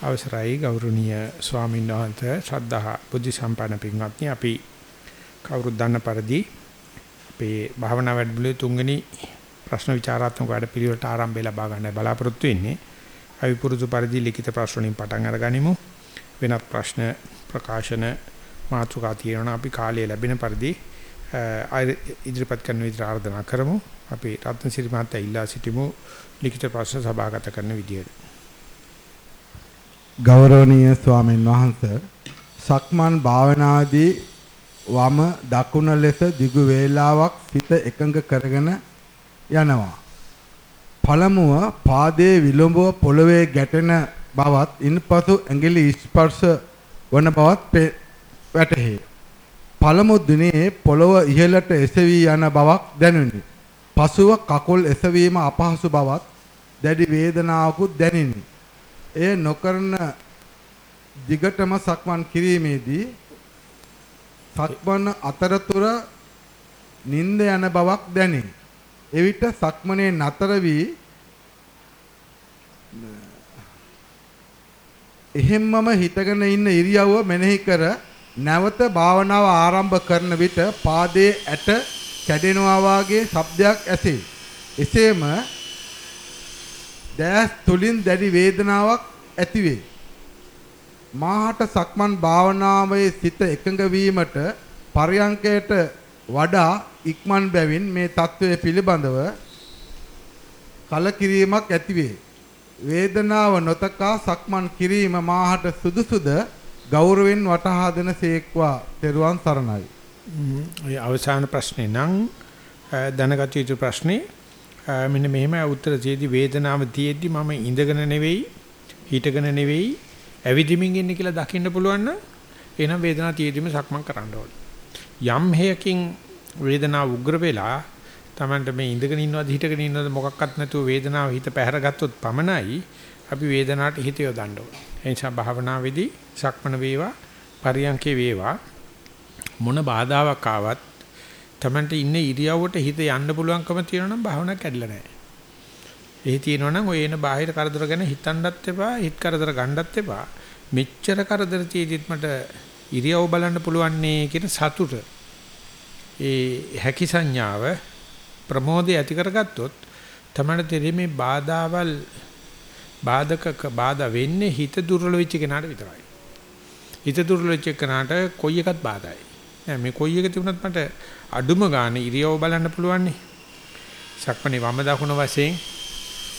අවසරයි ගෞරවනීය ස්වාමීන් වහන්සේ ශ්‍රද්ධා බුද්ධ සම්පන්න පින්වත්නි අපි කවුරුත් දන්න පරිදි අපේ භාවනා වැඩමුළුවේ තුන්වෙනි ප්‍රශ්න විචාරාත්මක වැඩපිළිවෙලට ආරම්භය ලබා ගන්න බලාපොරොත්තු වෙන්නේ. අපි පුරුදු පරිදි ලිඛිත ප්‍රශ්න වලින් පටන් අරගනිමු. වෙනත් ප්‍රශ්න ප්‍රකාශන මාතෘකා තියෙනවා අපි කාලය ලැබෙන පරිදි ඉදිරිපත් කරන විදිහට ආරාධනා කරමු. අපි රත්නසිරි මහත්තයා ඉල්ලා සිටිමු ලිඛිත ප්‍රශ්න සභාගත කරන විදියට. ගෞරවනීය ස්වාමීන් වහන්ස සක්මන් භාවනාදී වම දකුණ ලෙස දිගු වේලාවක් සිත එකඟ කරගෙන යනවා. පළමුව පාදයේ විලුඹව පොළවේ ගැටෙන බවත් ඉන්පසු ඇඟිලි ස්පර්ශ වන බවත් වැටහේ. පළමු දිනේ පොළව ඉහළට එසවි යන බවක් දැනුනි. පසුව කකුල් එසවීම අපහසු බවත් දැඩි වේදනාවකුත් දැනිනි. එය නොකරන දිගටම සක්මන් කිරීමේදී සක්මන් අතරතුර නිින්ද යන බවක් දැනේ. එවිට සක්මනේ නතර වී එහෙම්මම හිටගෙන ඉන්න ඉරියව්ව මෙනෙහි කර නැවත භාවනාව ආරම්භ කරන විට පාදයේ ඇට කැඩෙනවා වාගේ ශබ්දයක් ඇසේ. එසේම දැස් තුලින් දැඩි වේදනාවක් ඇතිවේ. මාහට සක්මන් භාවනාවේ සිත එකඟ වීමට පරයන්කයට වඩා ඉක්මන් බැවින් මේ తත්වයේ පිළිබඳව කලකිරීමක් ඇතිවේ. වේදනාව නොතකා සක්මන් කිරීම මාහට සුදුසුද ගෞරවෙන් වටහා දෙන සේක්වා තෙරුවන් සරණයි. ඒ අවසාන ප්‍රශ්නේ නම් දැනගත යුතු ප්‍රශ්නේ මෙන්න මෙහෙම උත්තර තියෙදි වේදනාව තියෙද්දි මම ඉඳගෙන නෙවෙයි හිටගෙන නෙවෙයි ඇවිදිමින් ඉන්නේ කියලා දකින්න පුළුවන් නම් එහෙනම් වේදනාව තියෙද්දිම සක්මන් කරන්න ඕනේ. යම් හේයකින් වේදනාව උග්‍ර වෙලා Tamanට මේ ඉඳගෙන ඉන්නවද හිටගෙන ඉන්නවද මොකක්වත් නැතුව වේදනාව හිත පැහැරගත්තොත් පමණයි අපි වේදනාවට හිත යොදන්න ඕනේ. ඒ නිසා භාවනාවේදී සක්මන වේවා පරියන්කේ වේවා මොන බාධාවක් ආවත් Tamanට ඉන්න ඉරියව්වට හිත යන්න පුළුවන්කම තියෙනවා නම් භාවනාවක් කැඩිලා නැහැ. ඒ තියෙනවා නම් ඔය එන බාහිර කරදර ගැන හිතන්නත් එපා, හිත කරදර ගන්නත් එපා. මෙච්චර කරදර තියෙද්දිත් මට ඉරියව් බලන්න පුළුවන් නේ කියන සතුට. ඒ හැකි සංඥාව ප්‍රමෝදය ඇති කරගත්තොත් තමයි තේරෙන්නේ මේ බාධාවල් බාධක බාධා වෙන්නේ හිත දුර්වල වෙච්ච කෙනාට විතරයි. හිත දුර්වල වෙච්ච කෙනාට කොයි එකත් බාධායි. මේ කොයි එක තිබුණත් මට අඩුම ගන්න ඉරියව් බලන්න පුළුවන් නේ. සක්මණේ වම දකුණ වශයෙන්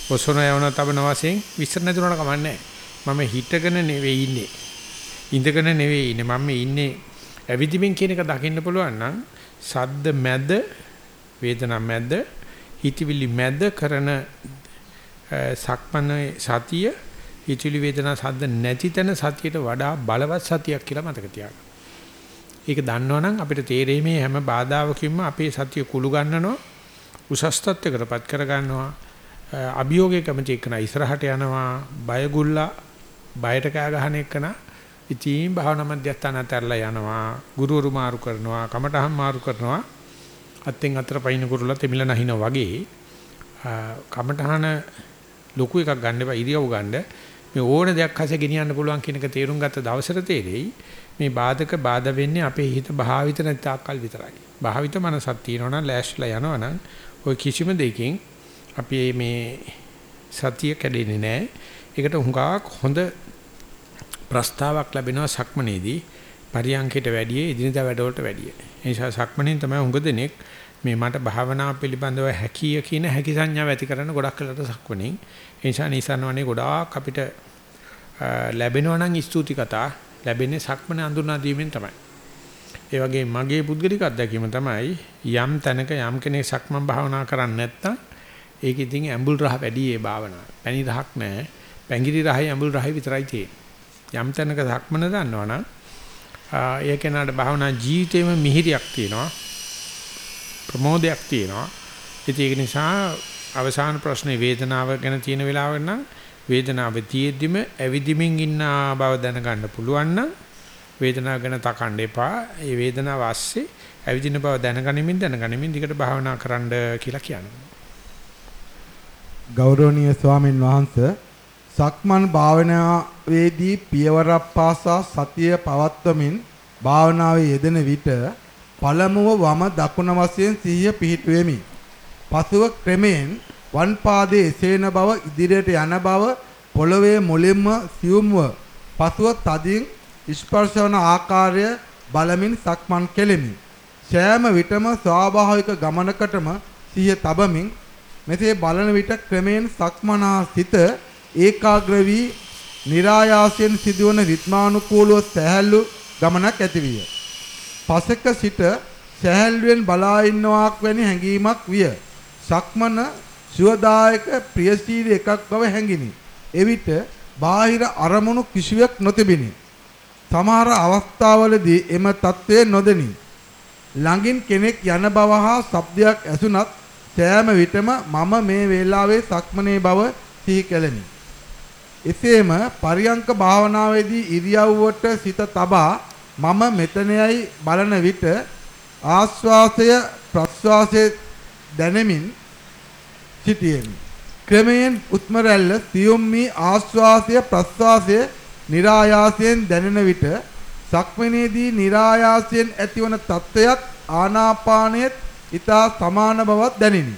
ඔසොන යවන තබන වශයෙන් විස්තර නැතුනට කමන්නේ මම හිටගෙන නෙවෙයි ඉන්නේ. ඉඳගෙන නෙවෙයි ඉන්නේ. මම ඉන්නේ ඇවිදිමින් කියන එක දකින්න පුළුවන් නම් සද්ද මැද වේදනා මැද හිතවිලි මැද කරන සක්මණේ සතිය හිතවිලි වේදනා සද්ද නැති තැන සතියට වඩා බලවත් සතියක් කියලා මතක තියාගන්න. ඒක දන්නවනම් අපිට තේරෙන්නේ හැම බාධාවකින්ම අපේ සතිය කුළු ගන්නනවා උසස් තත්ත්වයකටපත් කර ගන්නවා අභියෝගයේ කැමති එක්කන ඉස්සරහට යනවා බයගුල්ලා බයට කෑ ගහන එක්කන ඉතින් භාවනා මධ්‍යස්ථාන අතරලා යනවා ගුරුවරු මාරු කරනවා කමටහම් මාරු කරනවා අත්ෙන් අතර පයින් කුරුලා තෙමිල නැහිනා වගේ කමටහන ලොකු එකක් ගන්න එපා ඉරියව් ගන්න. මේ ඕන දෙයක් හසේ ගෙනියන්න පුළුවන් කියන එක තේරුම් ගත්ත දවසට තේරෙයි. මේ බාධක බාධා වෙන්නේ අපේ හිත භාවිත නැතාකල් විතරයි. භාවිත මනසක් තියෙනවා නම් ලෑස්තිලා යනවා නම් ওই කිසිම දෙයකින් අපි මේ සතිය කැඩෙන්නේ නැහැ. ඒකට හුඟක් හොඳ ප්‍රස්තාවක් ලැබෙනවා සක්මනේදී පරියංකයට වැඩිය එදිනදා වැඩවලට වැඩිය. ඒ නිසා සක්මනේ තමයි හුඟ දෙනෙක් මේ මට භාවනාව පිළිබඳව හැකිය කියන හැකි සංඥාව ඇති කරන ගොඩක් වෙලාට සක්මනේ. ඒ නිසා නිසන්වනේ ගොඩාක් අපිට ලැබෙනවා නම් ස්තුති කතා ලැබෙන්නේ සක්මන අඳුනා දීමෙන් තමයි. ඒ වගේ මගේ පුද්ගලික අත්දැකීම තමයි යම් තැනක යම් කෙනෙක් සක්මන් භාවනා කරන්නේ නැත්නම් ඒක ඉතින් ඇඹුල් රහ වැඩි ඒ භාවනාව. පැණි රහක් නැහැ. පැංගිරි රහයි ඇඹුල් රහයි විතරයි තියෙන්නේ. යම් තැනක සක්මන දන්නවනම් ඒ කෙනාට භාවනා ජීවිතේම මිහිරියක් තියෙනවා. ප්‍රමෝදයක් තියෙනවා. ඒක නිසා අවසාන ප්‍රශ්නේ වේදනාව ගැන තියෙන වෙලාවක නම් වේදනාව තියෙද්දිම ඇවිදිමින් ඉන්න බව දැනගන්න පුළුවන් නම් වේදනාව ගැන තකන්න එපා. ඒ වේදනාව ASCII ඇවිදින බව දැනගනිමින් දැනගනිමින් දිගට භාවනා කරන්න කියලා කියනවා. ගෞරවනීය ස්වාමින් වහන්සේ සක්මන් භාවනාවේදී පියවරක් පාසා සතිය පවත්වමින් භාවනාවේ යෙදෙන විට පළමුව වම දකුණ වශයෙන් සිහිය පිහිටුවෙමි. පසුව ක්‍රමයෙන් වම් පාදයේ එසේන බව ඉදිරියට යන බව පොළවේ මුලින්ම සියුම්ව පසුව තදින් ස්පර්ශ වන ආකාරය බලමින් සක්මන් කෙලෙමි. සෑම විටම ස්වාභාවික ගමනකටම සිහිය තබමින් මෙසේ බලන විට ක්‍රමයෙන් සක්මනා සිත ඒකාග්‍ර වී નિરાයාසයෙන් සිදුවන රිද්මානුකූලව සැහැල්ලු ගමනක් ඇතිවිය. පසක සිට සැහැල්ලුවෙන් බලා ඉන්නවාක් වැනි හැඟීමක් විය. සක්මන සුවදායක ප්‍රියශීලී එකක් බව හැඟිනි. එවිට බාහිර අරමුණු කිසිවක් නොතිබිනි. සමහර අවස්ථාවලදී එම తත්වය නොදෙනි. ළඟින් කෙනෙක් යන බව හා ශබ්දයක් ඇසුණත් සෑම විටම මම මේ වේලාවේ සක්මනේ බව සිහි කෙලෙමි. එසේම පරියංක භාවනාවේදී ඉරියව්වට සිත තබා මම මෙතනයි බලන විට ආස්වාසය ප්‍රස්වාසය දැනෙමින් සිටියෙමි. ක්‍රමයෙන් උත්ම රැල්ල සියුම් මේ ආස්වාසය ප්‍රස්වාසය નિરાයාසයෙන් දැනෙන විට සක්මනේදී નિરાයාසයෙන් ඇතිවන තත්ත්වයක් ආනාපානයේ ඊතා සමාන බවක් දැනිනි.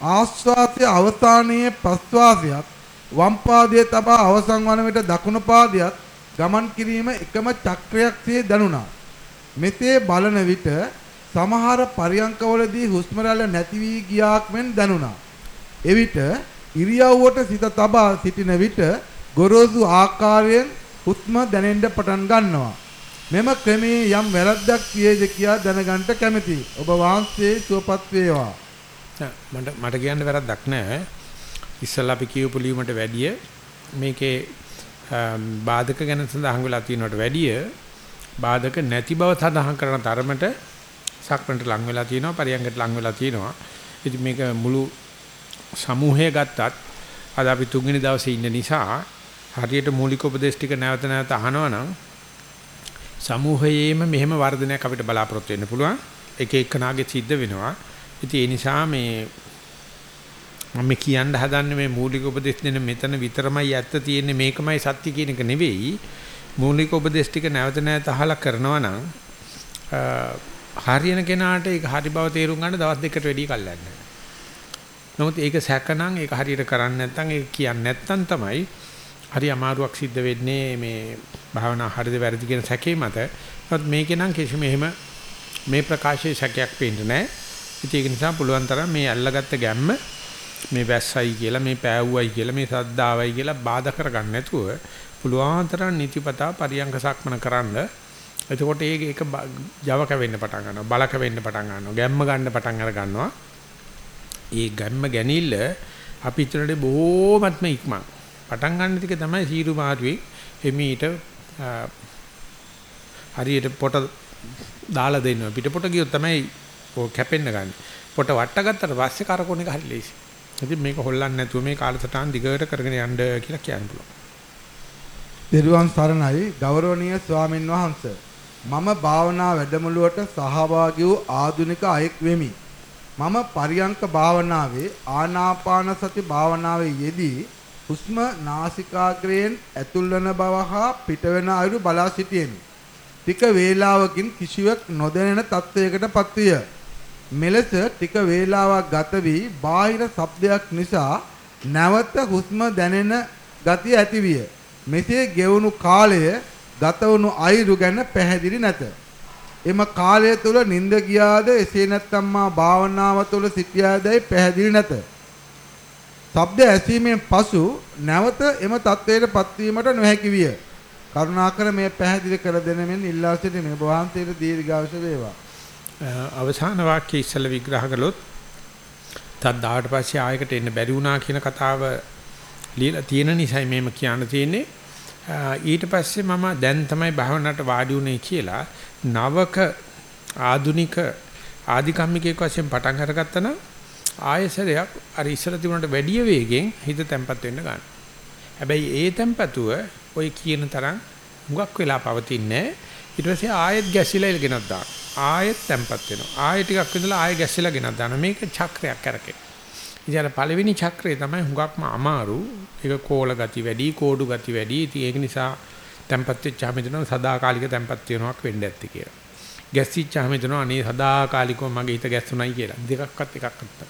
ආස්වාසය අවසානයේ ප්‍රස්වාසයත් වම් පාදයේ තබා අවසන් වන විට දකුණු පාදයට ගමන් කිරීම එකම චක්‍රයක්සේ දැනුණා. මෙසේ බලන විට සමහර පරියංකවලදී හුස්ම රැල්ල නැති වී ගියාක් මෙන් දැනුණා. එවිට ඉරියව්වට සිත තබා සිටින විට ගොරෝසු ආකාරයෙන් හුස්ම දැනෙන්න පටන් ගන්නවා. මෙම ක්‍රමයේ යම් වැරද්දක් තියේද කියා දැනගන්න කැමැතියි. ඔබ වහන්සේ සුවපත් වේවා. මට මට කියන්න වැරද්දක් නැහැ. ඉස්සල්ලා අපි කියපු ලියුමට වැඩිය මේකේ බාධක ගැන සඳහන් වෙලා තියෙනවට වැඩිය බාධක නැති බව සඳහන් කරන තරමට සක්මන්ට ලං වෙලා තියෙනවා පරියංගට ලං වෙලා තියෙනවා. ඉතින් මේක මුළු සමූහය ගත්තත් අද අපි තුන්වෙනි දවසේ ඉන්න නිසා හරියට මූලික උපදේශ ටික නැවත නැවත අහනවා නම් සමූහයේම මෙහෙම වර්ධනයක් අපිට බලාපොරොත්තු වෙන්න පුළුවන්. එක එකනාගේ සිද්ධ වෙනවා. ඉතින් ඒ නිසා මේ මම කියන්න හදන්නේ මේ මූලික උපදේශ දෙන මෙතන විතරමයි ඇත්ත තියෙන්නේ මේකමයි සත්‍ය කියන එක නෙවෙයි. මූලික උපදේශ ටික නැවත නැවත අහලා කරනවා නම් හරියන කෙනාට ඒක හරි බව තේරුම් ගන්න දවස් දෙකකට වැඩි කල් යනවා. නමුත් ඒක සැකනම් ඒක හරියට කරන්නේ නැත්නම් ඒක කියන්නේ නැත්නම් තමයි හරි අමාරුවක් සිද්ධ වෙන්නේ මේ භාවනා හරිද වැරදි කියන සැකේ මත. නමුත් මේකේ නම් කිසිම එහෙම මේ ප්‍රකාශයේ සැකයක් පේන්නේ නැහැ. ඒක නිසා පුළුවන් තරම් මේ අල්ලගත්ත ගැම්ම මේ වැස්සයි කියලා මේ පෑවුවයි කියලා මේ සද්දාවයි කියලා බාධා කරගන්න නැතුව පුළුවන් තරම් නිතිපතා පරියංග සක්මන කරන්න. එතකොට ඒක ඒක Java කැවෙන්න පටන් ගන්නවා. බල කැවෙන්න පටන් ගන්නවා. ගැම්ම ගන්න පටන් අර ගන්නවා. ඒ ගැම්ම ගැනීමල අපි හිතනට බොහොමත්ම ඉක්මන්. පටන් ගන්න ටික තමයි සීරු මාරුවේ එමීට හරියට පොට දාලා දෙන්නවා. පිටපොට ගියොත් තමයි ඔය කැපෙන්න ගන්න. පොට වට්ටගත්තට පස්සේ කරකොන එක හරි ලේසි. ඉතින් මේක හොල්ලන්නේ නැතුව මේ කාලසටහන් දිගට කරගෙන යන්න කියලා කියන්න පුළුවන්. දේරුවන් සරණයි ගෞරවනීය ස්වාමින් වහන්සේ. මම භාවනා වැඩමුළුවට සහභාගී වූ ආධුනික අයෙක් වෙමි. මම පරියංක භාවනාවේ ආනාපාන සති භාවනාවේ යෙදී හුස්ම නාසිකාග්‍රයෙන් ඇතුල් වන බව හා පිටවෙන අයුරු බලා සිටියෙමි. ටික වේලාවකින් කිසිවක් නොදැනෙන තත්වයකට පත්විය. මෙලෙස ටික වේලාවක් ගත වී බාහිර ශබ්දයක් නිසා නැවත හුස්ම දැනෙන ගතිය ඇතිවිය. මෙසේ ගෙවුණු කාලය දතවුණු අයුරු ගැන පැහැදිලි නැත. එම කාලය තුල නිින්ද ගියාද එසේ නැත්නම් මා භාවනාව තුල සිටියාදයි පැහැදිලි නැත. ශබ්ද ඇසීමෙන් පසු නැවත එම தത്വයට පත්වීමට නොහැකි විය. කරුණාකර මේ පැහැදිලි කර දෙනෙමින් ඉල්ලා සිටිමි. ඔබ වහන්සේට දීර්ඝායුෂ වේවා. අවසාන වාක්‍ය ඉස්සල විග්‍රහ කළොත් තත් 18 පස්සේ ආයකට එන්න බැරි වුණා කියන කතාව ලියලා තියෙන නිසා මේම කියන්න තියෙන්නේ ඊට පස්සේ මම දැන් තමයි භාවනාවට වාඩි උනේ කියලා නවක ආදුනික ආධිකම්මිකයෙක් වශයෙන් පටන් අරගත්තා නම් ආයසරයක් අර ඉස්සර තිබුණට වැඩි වේගෙන් හිත තැම්පත් වෙන්න ගන්නවා. හැබැයි ඒ තැම්පතුව ඔය කියන තරම් හුඟක් වෙලා පවතින්නේ ඊට පස්සේ ආයෙත් ගැසිලා ඉලගෙනක් දානවා. ආයෙත් තැම්පත් වෙනවා. ආයෙ ටිකක් විඳලා ආයෙ ගැසිලා ගෙනක් දානවා. මේක චක්‍රයක් කරකේ. ඉතින් අර පළවෙනි චක්‍රය තමයි හුඟක්ම අමාරු. ඒක කෝල ගති වැඩි, කෝඩු ගති වැඩි. ඉතින් ඒක නිසා tempat වෙච්චාම හිතනවා සදාකාලික tempat වෙනවක් වෙන්න ඇත්ති කියලා. ගැස්සිච්චාම හිතනවා අනේ සදාකාලිකව මගේ හිත ගැස්සුණයි කියලා. දෙකක්වත් එකක් නැත්තම්.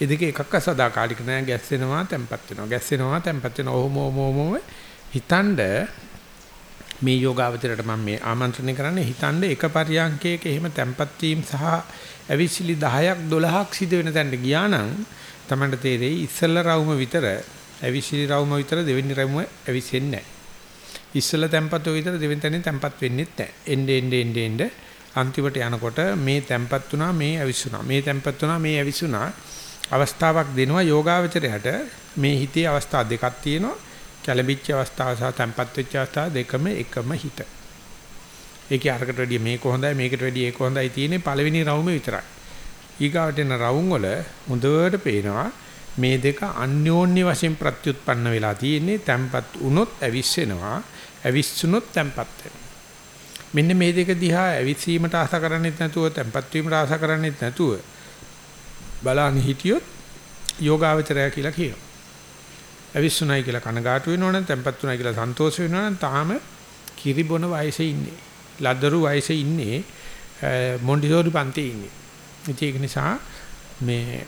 ඒ දෙක එකක්වත් සදාකාලික නෑ ගැස්සෙනවා tempat වෙනවා. ගැස්සෙනවා tempat වෙනවා. ඔහොම ඔහොම හිතනද මේ යෝගාවචරයට මම මේ ආමන්ත්‍රණය කරන්නේ හිතන්න එක පරියන්කයක එහෙම tempat වීම සහ ඇවිසිලි 10ක් 12ක් සිදු වෙන තැනට ගියා නම් Tamanට තේරෙයි ඉස්සෙල්ලා රවුම විතර ඇවිසිලි රවුම විතර දෙවෙනි රවුම ඇවිසෙන්නේ නැහැ. ඉස්සෙල්ලා tempat විතර දෙවෙනි තැනින් tempat වෙන්නේ නැහැ. එnde ende ende ende අන්තිමට යනකොට මේ tempat වුණා මේ ඇවිස්සුණා. මේ tempat වුණා මේ ඇවිස්සුණා. අවස්ථාවක් දෙනවා යෝගාවචරයට මේ හිතේ අවස්ථා දෙකක් තියෙනවා. කැළඹිච්ච අවස්ථාව සහ තැම්පත් වෙච්ච අවස්ථාව දෙකම එකම හිත. ඒකේ අරකට වැඩිය මේක හොඳයි මේකට වැඩිය ඒක හොඳයි තියෙන්නේ පළවෙනි රවුමේ විතරයි. ඊගාවට එන රවුම් වල හොඳට පේනවා මේ දෙක අන්‍යෝන්‍ය වශයෙන් ප්‍රත්‍යুৎපන්න වෙලා තියෙන්නේ තැම්පත් වුණොත් ඇවිස්සෙනවා ඇවිස්සුනොත් තැම්පත් වෙනවා. මෙන්න මේ දෙක දිහා ඇවිස්සීමට ආස කරන්නේත් නැතුව තැම්පත් වීමට ආස කරන්නේත් නැතුව බලන්න හිටියොත් යෝගාවචරය කියලා කියනවා. ඇවිස්සුණයි කියලා කනගාටු වෙනවනම් තැම්පත් වුණයි කියලා සන්තෝෂ වෙනවනම් තාම කිරිබොන වයසේ ඉන්නේ. ලදරු වයසේ ඉන්නේ මොන්ඩිසෝරි පන්තියේ ඉන්නේ. ඒක නිසා මේ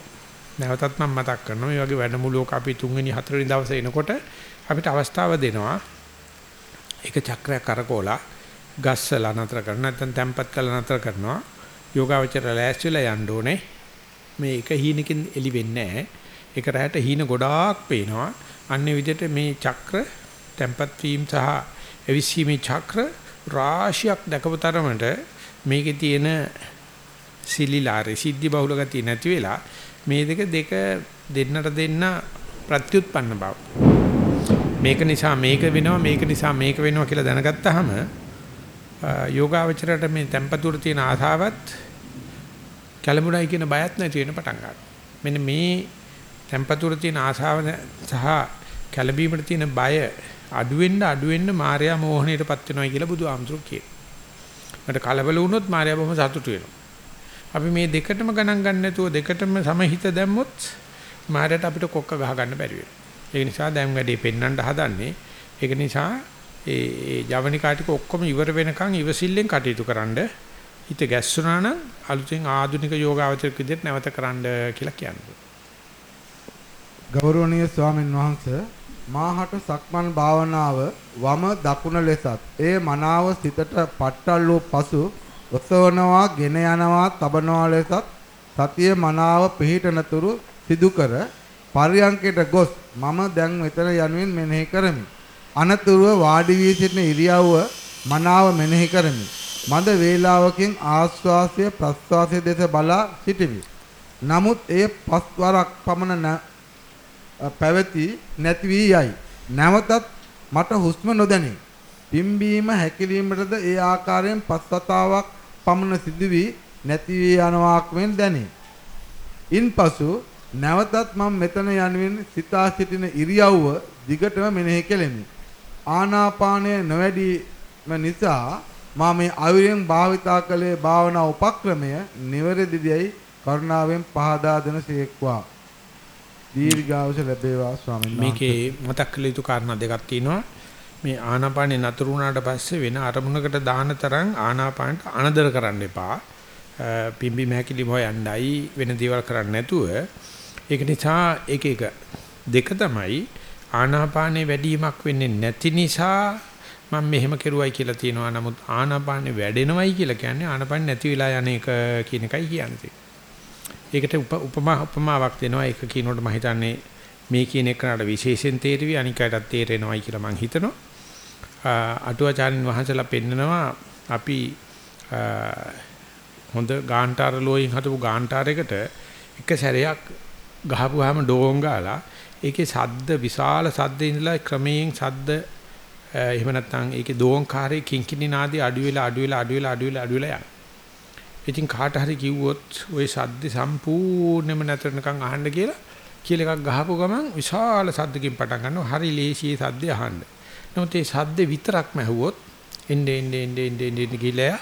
නැවතත් මම මතක් කරනවා මේ වගේ වැඩමුළුවක අපි තුන්වෙනි හතරවෙනි දවසේ එනකොට අපිට අවස්ථාව දෙනවා. ඒක චක්‍රයක් කරකෝලා ගස්සලා නතර කරන නැත්නම් තැම්පත් කරලා නතර කරනවා. යෝගාවචර ලෑස්තිලා යන්න ඕනේ. මේ එක හීනකින් එලි වෙන්නේ නැහැ. ඒක රැට හීන ගොඩාක් පේනවා. අන්නේ විදිහට මේ චක්‍ර tempat වීම සහ එවිසීමේ චක්‍ර රාශියක් දකපු තරමට මේකේ තියෙන සිලිලා රසිද්ධි බහුල ගතිය නැති වෙලා මේ දෙක දෙක දෙන්නට දෙන්න ප්‍රත්‍යুৎපන්න බව. මේක නිසා මේක වෙනවා මේක නිසා මේක වෙනවා කියලා දැනගත්තාම යෝගාවචරයට මේ tempatuර තියෙන ආසාවත් කැළඹුණයි කියන බයත් නැති වෙන පටන් ගන්නවා. මෙන්න මේ tempatuර තියෙන ආසාව සහ කැළඹීමට තියෙන බය අඩු වෙන්න අඩු වෙන්න මායя මෝහණයටපත් වෙනවා කියලා බුදුහාමුදුරු කියනවා. මට කලබල වුණොත් මායя බොහොම සතුටු වෙනවා. අපි මේ දෙකටම ගණන් ගන්න නැතුව දෙකටම සමහිත දැම්මොත් මායයට අපිට කොක්ක ගහ ගන්න බැරි වෙනවා. ඒ නිසා දැන් වැඩේ පෙන්වන්න හදන්නේ. ඒක නිසා ඒ ඒ ජවනිකා ටික ඔක්කොම ඉවර වෙනකන් ඉවසිල්ලෙන් කටයුතු කරන්න හිත ගැස්සුණා නම් අලුතෙන් ආධුනික යෝගාවචරක විදිහට නැවත කරන්න කියලා කියන්නේ. ගෞරවනීය ස්වාමින් වහන්සේ මාහට සක්මන් භාවනාව වම දකුණ ලෙසත් ඒ මනාව සිතට පට්ටල් වූ පසු ඔසවනවා ගෙන යනවා තබනවා ලෙසත් සතිය මනාව පිහිටනතුරු සිදු කර පරියංකයට ගොස් මම දැන් මෙතන යනුවෙන් මෙනෙහි කරමි. අනතුරුව වාඩි වී සිටින ඉරියව්ව මනාව මෙනෙහි කරමි. මද වේලාවකින් ආශ්වාසය ප්‍රශ්වාසය දෙස බලා සිටිමි. නමුත් එය පස් වරක් පමණ පැවති නැති වී යයි. නැවතත් මට හුස්ම නොදැනේ. පිම්බීම හැකිලීමටද ඒ ආකාරයෙන් පස්වතාවක් පමණ සිදු වී නැති වී යනවාක් මෙන් දැනේ. ඉන්පසු නැවතත් මම මෙතන යනුවෙන් සිතා සිටින ඉරියව්ව දිගටම මෙනෙහි කෙලෙමි. ආනාපානය නොවැඩීම නිසා මා මේ අයුරින් භාවිතා කළේ භාවනා උපක්‍රමය නිවැරදිදයි කරුණාවෙන් පහදා දෙන සේක්වා. දීර්ඝායුෂ ලැබේවා ස්වාමීන් වහන්සේ. මේකේ මතක් කළ යුතු කාරණා දෙකක් තියෙනවා. මේ ආනාපානේ නතර වුණාට පස්සේ වෙන අරමුණකට දාන තරම් ආනාපානට අනදර කරන්න එපා. පිම්බි මහැකිලි හොයන්නයි වෙන දේවල් කරන්නේ නැතුව ඒක නිසා එක එක දෙක තමයි ආනාපානේ වැඩිවීමක් වෙන්නේ නැති නිසා මම මෙහෙම කෙරුවයි කියලා තියෙනවා. නමුත් ආනාපානේ වැඩෙනවයි කියලා කියන්නේ ආනාපාන නැති වෙලා යන එක කියන එකයි කියන්නේ. ඒකට උපමා උපමාවක් දෙනවා. ඒක කියනකොට මම හිතන්නේ මේ කියන එකකට විශේෂයෙන් තේරෙවි අනිකටත් තේරෙනවයි කියලා මම හිතනවා. අටුවාචාරින් වහන්සේලා පෙන්නනවා අපි හොඳ ගාන්ටාර ලෝයින් හදපු ගාන්ටාරයකට එක සැරයක් ගහපුවාම ඩෝං ගාලා ඒකේ සද්ද විශාල සද්ද ඉඳලා ක්‍රමයෙන් සද්ද එහෙම නැත්නම් ඒකේ දෝංකාරයේ කිංකිණි නාදී අඩු වෙලා අඩු වෙලා අඩු වෙලා අඩු වෙලා අඩු වෙලා යනවා. ඉතින් කාට හරි කිව්වොත් ওই සද්ද සම්පූර්ණයෙන්ම නැතරනකම් අහන්න කියලා කියලා එකක් ගහපු ගමන් විශාල සද්දකින් පටන් ගන්නවා. හරි ලේසියේ සද්දය අහන්න. නමුත් ඒ සද්ද විතරක්ම ඇහුවොත් එන්නේ එන්නේ එන්නේ එන්නේ එන්නේ ගිලයා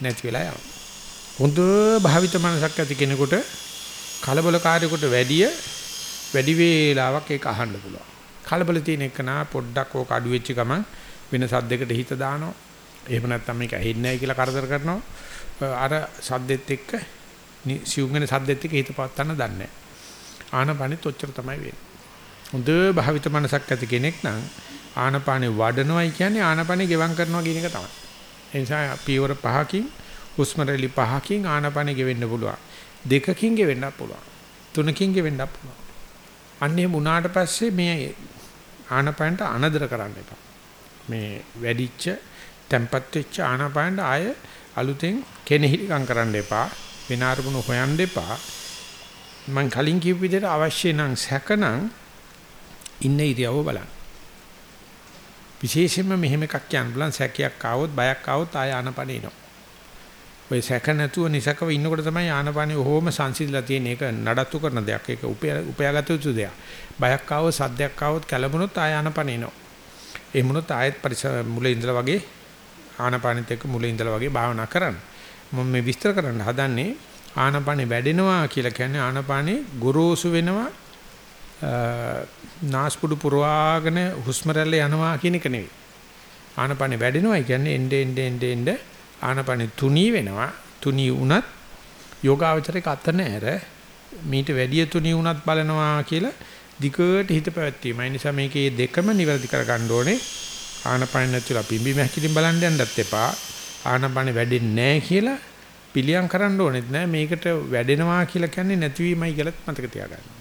නැති වෙලා යනවා. හොඳ භාවිත මනසක් ඇති කෙනෙකුට කලබලකාරයෙකුට වැඩිය වැඩි වේලාවක් ඒක අහන්න පුළුවන්. කලබල තියෙන එක නා පොඩ්ඩක් ඕක අඩු වෙච්ච ගමන් වෙන සද්දයකට හිත දානවා. එහෙම නැත්නම් මේක ඇහෙන්නේ නැහැ කියලා කරදර කරනවා. අර සද්දෙත් එක්ක සිවුම් වෙන සද්දෙත් එක්ක හිත පවත්වන්න දන්නේ නැහැ. ආනපනෙත් ඔච්චර තමයි වෙන්නේ. හොඳ භාවිත මනසක් ඇති කෙනෙක් නම් ආනපානේ වඩනවයි කියන්නේ ආනපානේ ගෙවම් කරනවා කියන එක තමයි. ඒ නිසා පියවර පහකින් හුස්ම රැලි පහකින් ආනපානේ ගෙවෙන්න පුළුවන්. දෙකකින් ගෙවෙන්නත් පුළුවන්. තුනකින් ගෙවෙන්නත් පුළුවන්. අන්නේ මුණාට පස්සේ මේ ආනපානට අනදර කරන්න එපා. මේ වැඩිච්ච tempat වෙච්ච ආනපානට ආය අලුතෙන් කෙනෙහිලිකම් කරන්න එපා. වෙන අරමුණු හොයන්න එපා. මම කලින් කියපු විදිහට අවශ්‍ය නම් සැකනම් ඉන්න ඉරියව්ව බලන්න. විශේෂයෙන්ම මෙහෙම එකක් කියන්න බලන් සැකයක් ආවොත් බයක් ආවොත් ආය ආනපන එනවා. ඔය සැක නැතුව නිසකව ඉන්නකොට තමයි ආනපනේ ඔහොම සංසිඳලා තියෙන එක නඩත්තු කරන දෙයක්. ඒක උපයාගත යුතු දෙයක්. බයක් ආවොත් සද්දයක් ආවොත් කැළඹුණොත් ආය ආනපන එනවා. ඒ මොනොත් ආයෙත් පරිසර මුලින් ඉඳලා වගේ ආනපනෙත් එක්ක මුලින් ඉඳලා වගේ භාවනා කරන්න. මම මේ විස්තර කරන්න හදන්නේ ආනපනේ වැඩෙනවා කියලා කියන්නේ ආනපනේ ගොරෝසු වෙනවා නාස්පුඩු පුරවාගෙන හුස්ම රැල්ල යනවා කියන එක නෙවෙයි. ආනපනේ වැඩෙනවා කියන්නේ එnde ende ende ende ආනපනේ තුනී වෙනවා. තුනී වුණත් යෝගාවචරයක අත නැර මීට වැඩිය තුනී වුණත් බලනවා කියලා දිගට හිත පැවැත්වීම. ඒ නිසා මේකේ දෙකම නිවැරදි කරගන්න ඕනේ. ආනපන නැතිලා පිම්බි මහකිලින් බලන්න යන්නත් එපා. ආනපන වැඩෙන්නේ නැහැ කියලා පිළියම් කරන්න ඕනෙත් නෑ. මේකට වැඩෙනවා කියලා කියන්නේ නැතිවීමයි කියලාත් මතක තියාගන්න.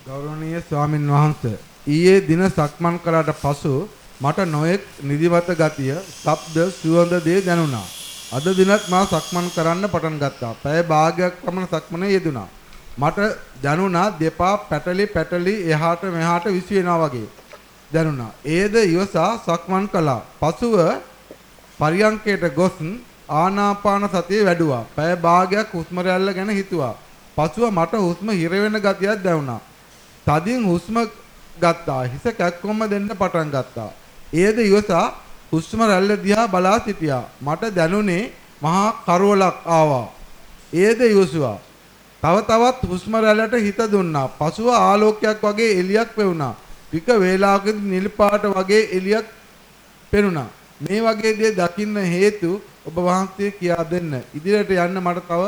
ගෞරවනීය ස්වාමින් වහන්සේ ඊයේ දින සක්මන් කළාට පසු මට නොයෙක් නිදිමත ගතිය, ශබ්ද, සුවඳ දේ දැනුණා. අද දිනත් මා සක්මන් කරන්න පටන් ගත්තා. පැය භාගයක් පමණ සක්මනේ යෙදුණා. මට දැනුණා දෙපා පැටලි පැටලි එහාට මෙහාට විසි වෙනවා වගේ. දැනුණා. ඒද ඉවසා සක්මන් කළා. පසුව පරියංකයට ගොස් ආනාපාන සතිය වැඩුවා. පැය භාගයක් හුස්ම රැල්ල ගැන හිතුවා. පසුව මට හුස්ම හිර වෙන ගතියක් දැනුණා. තදින් හුස්ම ගත්තා. හිස කැක්කොම්ම දෙන්න පටන් ගත්තා. ඒද ඉවසා හුස්ම රැල්ල දිහා බලා සිටියා. මට දැනුනේ මහා කරවලක් ආවා. ඒද ඉවසුවා. තව තවත් හුස්ම රැල්ලට හිත දුන්නා. පසුව ආලෝකයක් වගේ එළියක් පෙවුණා. ටික වේලාවකදී නිල් පාට වගේ එළියක් පෙනුණා. මේ වගේ දේ දකින්න හේතු ඔබ වහන්සේ කියා දෙන්න. ඉදිරියට යන්න මට තව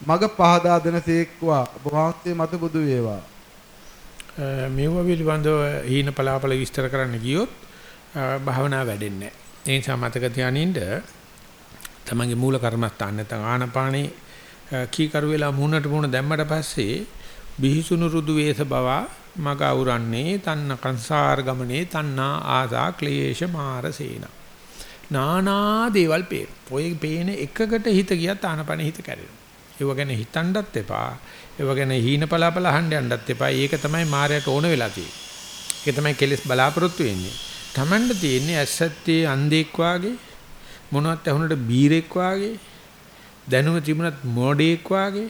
මග පහදා දෙනසේක්වා. ඔබ වහන්සේ මත බුදු වේවා. මේව පිළිබඳව හීන පලාපල විස්තර කරන්න ගියොත් භාවනා වැඩෙන්නේ නැහැ. ඒ නිසා මතක තියානින්න තමන්ගේ මූල කර්මස්ථාන නැත්නම් ආනපානේ කීකරු වෙලා මුහුණට මුහුණ දැම්මට පස්සේ බිහිසුණු රුදු වේස බව මග අවරන්නේ තන්න කංසාර ගමනේ තන්නා ආසා ක්ලේශ මාරසේන නානා දේවල් පේ. ඔය පේන එකකට හිත ගියත් ආනපන හිත කැරෙනවා. ඒව ගැන හිතන්නත් එපා. ඒව ගැන හීන පලාපල අහන්න යන්නත් එපා. ඒක තමයි මායයට ඕන වෙලා තියෙන්නේ. ඒක තමයි කෙලස් බලාපොරොත්තු වෙන්නේ. Tamand තියෙන්නේ ඇස්සත්තේ අන්ධෙක් වාගේ මොනවත් ඇහුනට බීරෙක් වාගේ දැනුම තිබුණත් මොඩේක් වාගේ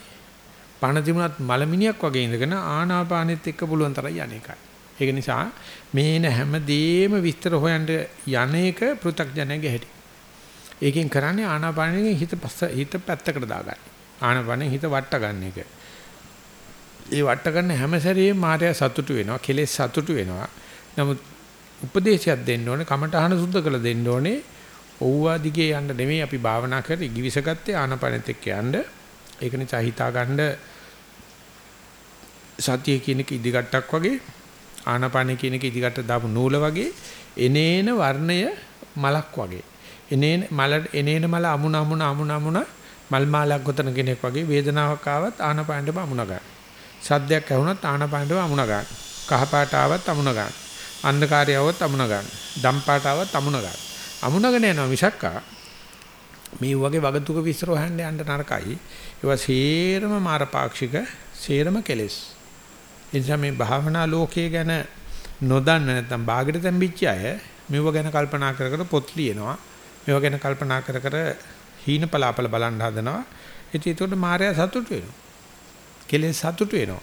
පණ තිබුණත් මලමිනියක් වගේ ඉඳගෙන ආනාපානෙත් එක්ක පුළුවන් තරම් යන්නේකයි. ඒක නිසා මේන හැමදේම විස්තර හොයන්න යන එක පෘ탁ජනගේ හැටි. ඒකෙන් කරන්නේ ආනාපානෙන් හිත හිත පැත්තකට දාගන්න. ආනාපානෙන් හිත වට ගන්න එක. ඒ වට ගන්න හැම සැරේම මායя සතුටු වෙනවා, කෙලෙස් සතුටු වෙනවා. නමුත් උපදේශයක් දෙන්න ඕනේ, කමඨහන සුද්ධ කළ දෙන්න ඕනේ. ඔව්වා දිගේ යන්න නෙමෙයි අපි භාවනා කරේ givisagatte ආනාපානෙත් එක්ක යන්න. ඒක නිසා හිතා ගන්න සතිය කියන එක ඉදිකට්ටක් වගේ ආනාපානෙ කියන එක ඉදිකට දාපු නූල වගේ එනේන වර්ණය මලක් වගේ. එනේන මල එනේන මල අමුණ අමුණ අමුණ අමුණ මල් මාලයක් ගොතන කෙනෙක් වගේ වේදනාවක් ආවත් ආනාපානෙම අමුණ ගන්න. සද්දයක් ඇහුණත් ආනපානට අමුණ ගන්න. කහපාට ආවත් අමුණ ගන්න. අන්ධකාරය આવොත් අමුණ ගන්න. දම්පාට આવත් අමුණ ගන්න. අමුණගෙන යනවා මිසක්කා මේ වගේ වගතුක විස්තර හොයන්න යන්න නරකයි. ඒවා සේරම මාරපාක්ෂික සේරම කෙලෙස්. එනිසා මේ භාවනා ලෝකයේ ගැන නොදන්න නැත්නම් ਬਾගෙට තැම්පිච්ච අය මෙව ගැන කල්පනා කර කර පොත් ලියනවා. මේවා ගැන කල්පනා කර කර හීන පලාපල බලන් හදනවා. ඉතින් ඒකට මායя සතුට වෙනවා. කෙලෙස් සතුට වෙනවා.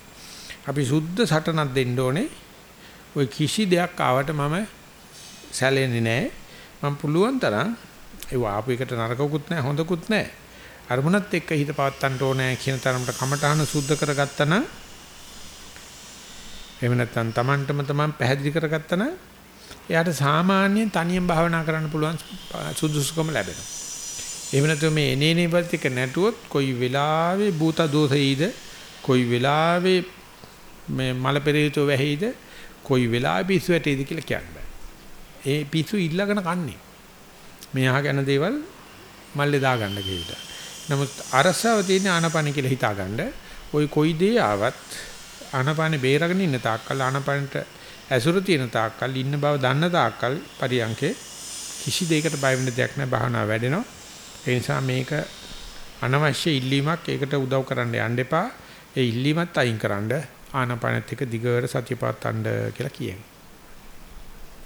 අපි සුද්ධ සටනක් දෙන්න ඕනේ. ওই කිසි දෙයක් ආවට මම සැලෙන්නේ නැහැ. මම පුළුවන් තරම් ඒ ආපු එකට නරකකුත් නැහැ හොඳකුත් නැහැ. අරමුණත් එක්ක හිත පවත්තන්න ඕනේ කියන තරමට කමඨාන සුද්ධ කරගත්තා නම් එහෙම නැත්නම් Tamanටම Taman පැහැදිලි කරගත්තා නම් එයාට සාමාන්‍යයෙන් තනියෙන් භාවනා කරන්න පුළුවන් සුදුසුකම ලැබෙනවා. එහෙම නැත්නම් මේ එනේනේ ප්‍රතික නැටුවොත් කොයි වෙලාවෙ භූත දෝෂෙයිද කොයි වෙලාවෙ මේ මල පෙරේතෝ වැහිද කොයි වෙලාවෙ පිස්සු වැටේද කියලා කියන්න බෑ. ඒ පිස්සු ඉල්ලගෙන කන්නේ. මෙහා ගැන දේවල් මල්ලේ දාගන්න කියලා. නමුත් අරසාව තියෙන ආනපන කියලා හිතාගන්න. ওই කොයි දේ ආවත් ආනපන බේරගෙන ඉන්න තාක්කල් ආනපනට ඇසුරු තියෙන තාක්කල් ඉන්න බව දන්න තාක්කල් පරියන්කේ කිසි දෙයකට බය වෙන්න දෙයක් නැහැ භාවනාව වැඩෙනවා. ඒ නිසා මේක අනවශ්‍ය ඉල්ලීමක් ඒකට උදව් කරන්න යන්න එපා. ඒ ඉල්ලීමත් අයින් කරන්න ආනපනත් එක දිගට සතිය පවත්වන්න කියලා කියනවා.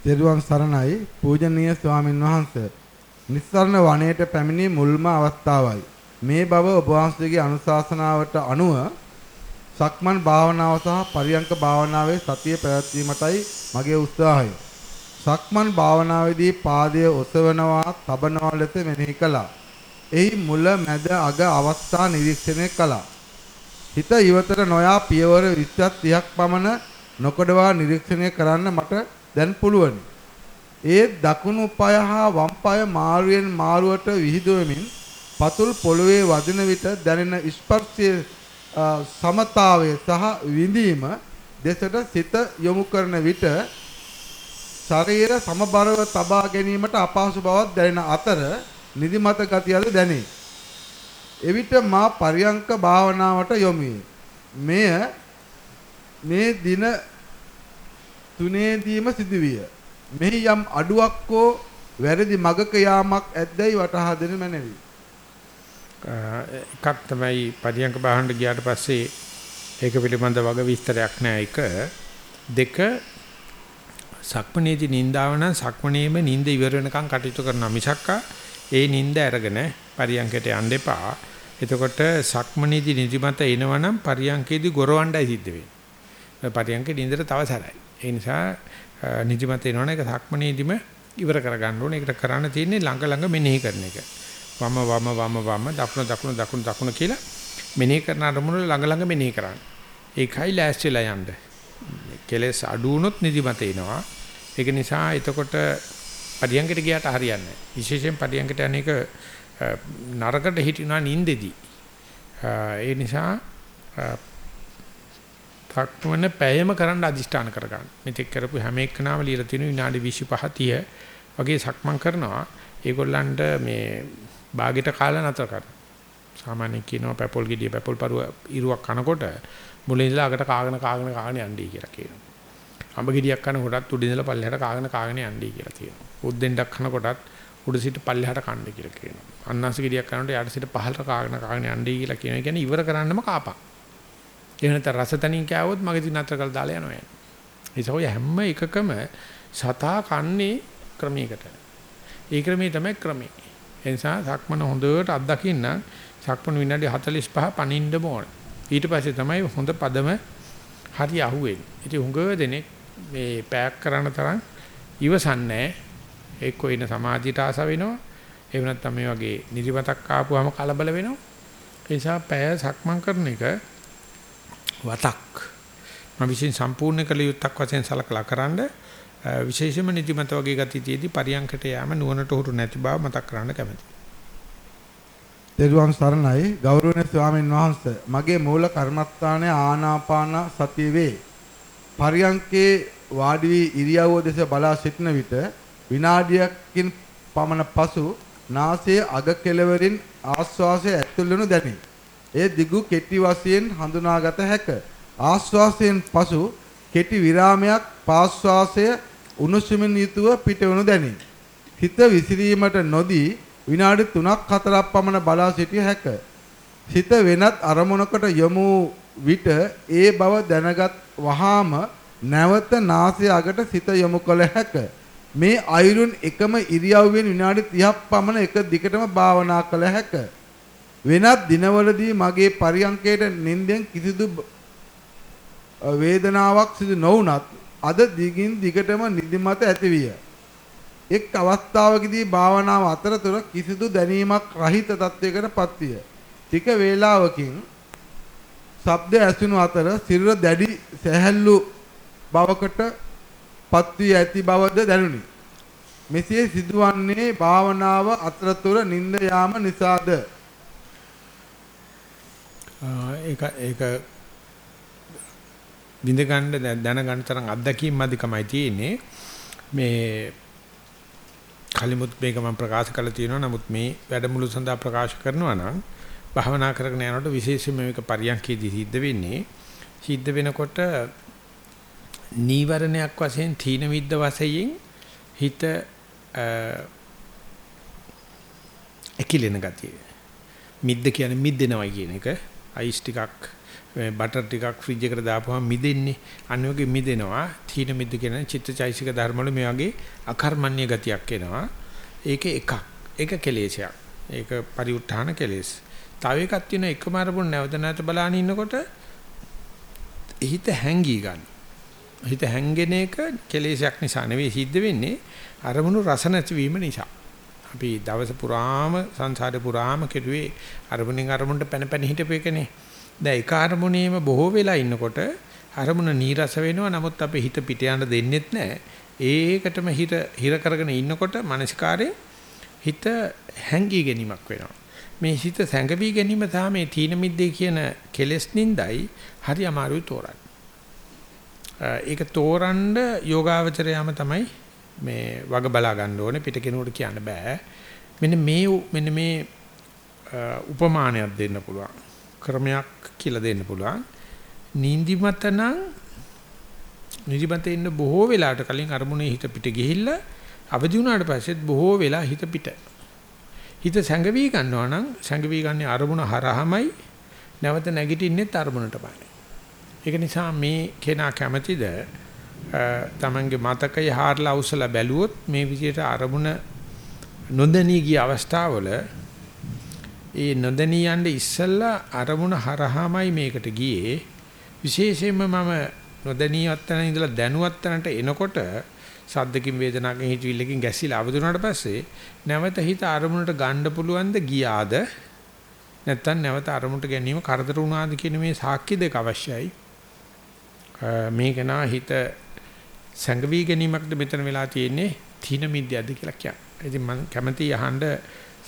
තෙරුවන් සරණයි පූජනීය ස්වාමින් වහන්සේ. නිස්සරණ වනයේට පැමිණි මුල්ම අවස්ථාවයි. මේ බව ඔබ වහන්සේගේ අනුශාසනාවට අනුව සක්මන් භාවනාව සහ පරියංක භාවනාවේ සතිය පැවැත්වීමටයි මගේ උත්සාහය. සක්මන් භාවනාවේදී පාදය ඔසවනවා, තබනවා ලෙස මෙනෙහි කළා. එහි මුල මැද අග අවස්ථා නිරීක්ෂණය කළා. හිත ඉවතට නොයා පියවර 20ක් 30ක් පමණ නොකඩවා නිරීක්ෂණය කරන්න මට දැන් පුළුවනි. ඒ දකුණු පාය හා වම් පාය මාරුවෙන් මාරුවට විහිදුවමින් පතුල් පොළවේ වදින විට දැනෙන ස්පර්ශයේ සමතාවය සහ විඳීම දෙසට සිත යොමු කරන විට ශරීර සමබරව තබා ගැනීමට අපහසු බවක් දැනෙන අතර නිදිමත ගතියද දැනේ. එවිට මා පරියංක භාවනාවට යොමු මෙය මේ දින තුනේදීම සිදුවිය. මෙහි යම් අඩුවක් හෝ වැරදි මගක යාමක් ඇද්දැයි වටහා දෙනු මැනවි. එකක් තමයි පරියංක බහන්න ගියාට පස්සේ ඒක පිළිබඳ වග විස්තරයක් නෑ එක දෙක සක්මණේදී නින්දාව නම් සක්මණේම නින්ද ඉවර වෙනකන් කටයුතු කරනවා මිසක්කා ඒ නින්ද අරගෙන පරියංකයට යන්න එපා. එතකොට සක්මණේදී නිදිමත එනවනම් පරියංකේදී ගොරවණ්ඩයි සිද්ධ වෙන්නේ. පරියංකේ නින්දට තව සැරයි. ඒ නිසා නිදිමත එනවනම් ඒක සක්මණේදීම ඉවර කරගන්න ඕනේ. ඒකට කරන්න තියෙන්නේ ළඟ ළඟ මෙනෙහි කරන එක. වම වම වම වම දකුණ දකුණ දකුණ දකුණ කියලා මෙනෙහි කරන අරමුණ ළඟ ළඟ මෙනෙහි කරන්න. ඒකයි ලෑස්තිලා යන්න. කෙලස් අඩු වුණොත් නිදිමත එනවා. ඒක නිසා එතකොට පරියංගකට ගියාට හරියන්නේ නැහැ. විශේෂයෙන් පරියංගකට අනේක නරකට හිටිනා නින්දෙදී. ඒ නිසා තක්වන පැයම කරන්න අදිෂ්ඨාන කරගන්න. මෙතෙක් කරපු හැම එක්කනාම ලියලා තියෙන විනාඩි 25 30 වගේ සක්මන් කරනවා. ඒගොල්ලන්ට මේ බාගෙට කාලා නතර කරනවා. සාමාන්‍යයෙන් කියනවා පැපොල් ගෙඩිය පැපොල් පරුව ඉරුවක් කනකොට මුලින් ඉඳලා අකට කාගෙන කාගෙන කාගෙන යන්නයි කියලා කියනවා. අඹ ගෙඩියක් කනකොටත් උඩින් ඉඳලා පල්ලෙහාට කාගෙන කාගෙන යන්නයි කියලා කියනවා. උද්දෙන්ඩක් කනකොටත් උඩ සිට පල්ලෙහාට කන්න කියලා කියනවා. අන්නාසි ගෙඩියක් කනකොට යට සිට පහළට කාගෙන කාගෙන යන්නයි කියලා කියනවා. ඒ කියන්නේ ඉවර කරන්නම කාපක්. එහෙම නැත්නම් රස තනින් කෑවොත් මගේ දින අතර කල් දාලා යනවා. ඒසෝ හැම එකකම සතා කන්නේ ක්‍රමයකට. ඒ ක්‍රමයේ තමයි ක්‍රමේ. ඒ නිසා සක්මන හොඳට අත්දකින්න සක්මන විනාඩි 45 පනින්න ඕන. ඊට පස්සේ තමයි හොඳ පදම හරි අහුවෙන්නේ. ඉතින් හුඟ දෙනෙක් මේ පැයක් කරන තරම් ඉවසන්නේ එක්කෝ ඉන සමාධියට ආස වෙනවා. එහෙම නැත්නම් මේ වගේ නිදිමතක් ආපුවාම කලබල වෙනවා. ඒ නිසා පැය සක්මන් කරන එක වතක්. මම විශ්ින් සම්පූර්ණ කළ යුත්තක් වශයෙන් සලකලා කරන්නේ විශේෂම නිදිමත වගේ ගතියේදී පරියන්කට යෑම නුවණට උරු නැති බව මතක් කරන්න කැමැතියි. දේරුවන් සරණයි ගෞරවනීය ස්වාමීන් වහන්සේ මගේ මූල කර්මස්ථානය ආනාපාන සතිය වේ. පරියන්කේ වාඩි වී ඉරියව්ව දෙස බලා සිටන විට විනාඩියකින් පමණ පසු නාසයේ අග කෙළවරින් ආශ්වාසය ඇතුල් වනු දැනේ. ඒ දිගු කෙටි වශයෙන් හඳුනාගත හැක. ආශ්වාසයෙන් පසු කෙටි විරාමයක් පාශ්වාසය උණුසුමින් යුතුව පිටවනු දැනේ. හිත විසිරීමට නොදී විනාඩි 3ක් 4ක් පමණ බලා සිටිය හැක. සිත වෙනත් අරමුණකට යොමු විට ඒ බව දැනගත් වහාම නැවත නාසය අගට සිත යොමු කළ හැක. මේ අයුරුන් එකම ඉරියව්වෙන් විනාඩි 30ක් පමණ එක දිගටම භාවනා කළ හැක. වෙනත් දිනවලදී මගේ පරියන්කයට නිින්දෙන් කිසිදු වේදනාවක් සිදු නොවුනත් අද දිගින් දිගටම නිදිමත ඇතිවිය. එක් අවස්ථාවකදී භාවනාව අතරතුර කිසිදු දැනීමක් රහිත තත්වයකට පත්විය. ටික වේලාවකින් ශබ්ද ඇසුණු අතර සිරුර දැඩි සැහැල්ලු බවකට පත්වී ඇති බවද දැනුනි. මෙසේ සිදුවන්නේ භාවනාව අතරතුර නිින්ද යාම නිසාද? ඒක ඒක විඳ ගන්න දැනගන්න තරම් අත්දැකීම් අධිකමයි තියෙන්නේ මේ කලිමුත් මේක මම ප්‍රකාශ කළා තියෙනවා නමුත් මේ වැඩමුළු සඳහා ප්‍රකාශ කරනවා නම් භාවනා කරගෙන යනකොට විශේෂයෙන්ම මේක පරියන්කේදී සිද්ධ වෙන්නේ සිද්ධ වෙනකොට නීවරණයක් වශයෙන් තීන විද්ද වශයෙන් හිත ඇකිලෙන ගතිය. මිද්ද කියන්නේ මිද්දෙනවා කියන එක. අයිස් ටිකක් බටර් ටිකක් ෆ්‍රිජ් එකට දාපුවම මිදෙන්නේ. අනිවාර්යයෙන්ම මිදෙනවා. තීන මිද්ද කියන චිත්තචෛසික ධර්මවල මේ වගේ අකර්මණ්‍ය ගතියක් එනවා. ඒක එකක්. ඒක කෙලෙසයක්. ඒක පරිඋත්ථාන කෙලෙස්. තව එකක් තියෙන එකම අරමුණ නැවත නැවත බලාගෙන ඉන්නකොට හිත හැංගී ගන්නවා. හිත හැංගෙන එක කෙලෙසයක් නිසා නෙවෙයි සිද්ධ වෙන්නේ අරමුණු රස නැතිවීම නිසා අපි දවස පුරාම සංසාරේ පුරාම කෙරුවේ අරමුණෙන් අරමුණට පැන පැන හිටපේකනේ දැන් ඒක අරමුණේම බොහෝ වෙලා ඉන්නකොට අරමුණ නීරස වෙනවා නමුත් අපි හිත පිට යන්න දෙන්නෙත් නැහැ. ඒකටම හිත හිර කරගෙන ඉන්නකොට මානසිකාරේ හිත හැංගී ගැනීමක් වෙනවා. මේ හිත සැඟවි ගැනීම තමයි මේ තීන මිද්දේ කියන කෙලෙස් නින්දයි හරි අමාරුයි තෝරන්න. ඒක තෝරන්න යෝගාවචරයම තමයි මේ වග බලා ගන්න ඕනේ පිට කෙනෙකුට කියන්න බෑ. මෙන්න මේ මෙන්න මේ උපමානයක් දෙන්න පුළුවන්. ක්‍රමයක් කියලා දෙන්න පුළුවන්. නිදිමත නම් නිදිමතේ ඉන්න බොහෝ වෙලාවට කලින් අරමුණේ හිත පිට ගිහිල්ලා අවදි වුණාට පස්සෙත් බොහෝ වෙලා හිත පිට. හිත සැඟවි ගන්නවා නම් සැඟවි ගන්නේ අරමුණ හරහමයි නැවත නැගිටින්නෙත් අරමුණටමයි. ඒක නිසා මේ කෙනා කැමැතිද තමන්ගේ මතකය හාරලා අවසලා බැලුවොත් මේ විදිහට අරමුණ නොදැනී ගිය අවස්ථාවල ඒ නොදැනී යන්න ඉස්සෙල්ලා අරමුණ හරහාමයි මේකට ගියේ. විශේෂයෙන්ම මම නොදැනීවත් තැන ඉඳලා දැනුවත් තැනට එනකොට සද්දකින් වේදනාවකින් හිතවිල්ලකින් ගැසිලා අවදුනාට පස්සේ නැවත හිත අරමුණට ගන්න පුළුවන්ද ගියාද? නැත්නම් නැවත අරමුණට ගැනීම කරදර වුණාද කියන මේ සාක්ෂි දෙක අවශ්‍යයි. මේක නා හිත සංගවි ගැනීමක්ද මෙතන වෙලා තියෙන්නේ තීන මිද්‍යද කියලා කියන්නේ. ඉතින් මම කැමැති අහන්න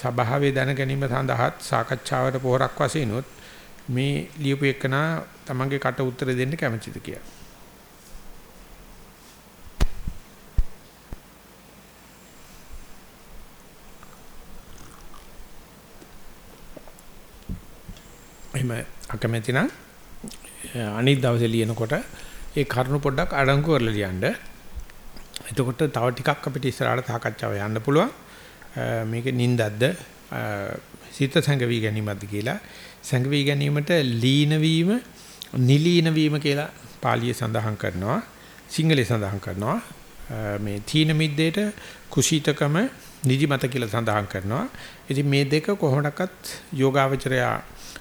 සභාවේ දැන ගැනීම සඳහාත් සාකච්ඡාවට පොරක් වශයෙන් උත් මේ ලියපු එකනා තමන්ගේ කට උත්තර දෙන්න කැමැතිද කියලා. එහෙම අකමැති නම් අනිත් දවසේ ලියනකොට ඒ කරුණු පොඩ්ඩක් අඩංගු කරලා ලියන්න. එතකොට තව ටිකක් අපිට ඉස්සරහට සාකච්ඡාව යන්න පුළුවන්. මේක නින්දක්ද? සිත සංගවි ගැනීමක්ද කියලා. සංගවි ගැනීමට ලීන වීම නිලීන වීම කියලා පාලිය සඳහන් කරනවා. සිංහලේ සඳහන් කරනවා. මේ තීන මිද්දේට කුසීතකම නිදිමත කියලා සඳහන් කරනවා. ඉතින් මේ දෙක කොහොමඩක්වත් යෝගාවචරයා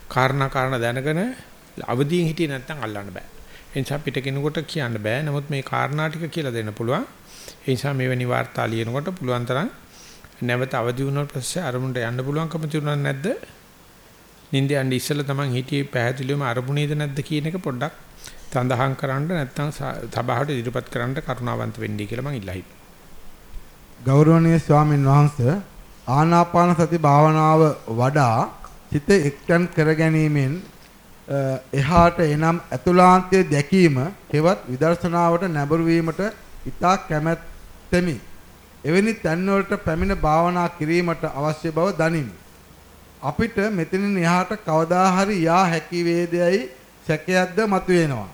කාරණා කාරණා දැනගෙන අවදීන් හිටියේ නැත්නම් අල්ලන්න බෑ ඒ නිසා පිට කෙනෙකුට කියන්න බෑ නමුත් මේ කාරණා ටික කියලා දෙන්න පුළුවන් ඒ නිසා මෙවැනි වාර්තා ලියනකොට පුළුවන් තරම් නැවත අවදි වුණාට පස්සේ අරමුණට යන්න පුළුවන්කම තියුණා නැද්ද? නිින්ද යන්න ඉස්සෙල්ලා තමන් හිටියේ පැහැදිලිවම අරමුණේද නැද්ද කියන එක පොඩ්ඩක් සඳහන් කරන්න නැත්නම් සභාවට ඉදිරිපත් කරන්න කරුණාවන්ත වෙන්නයි කියලා මම ඉල්ලා හිටියා. ගෞරවනීය ස්වාමින් වහන්සේ ආනාපාන සති භාවනාව වඩා සිත එක්තන් කර ගැනීමෙන් එහාට එනම් අතුලාන්තයේ දැකීම හෙවත් විදර්ශනාවට නැඹුරු වීමට ඉතා කැමැත්තෙමි. එවැනි තැන්වලට පැමිණ භාවනා කිරීමට අවශ්‍ය බව දනිමි. අපිට මෙතනින් එහාට කවදා හරි යා හැකි වේදයයි සැකයක්ද මතුවෙනවා.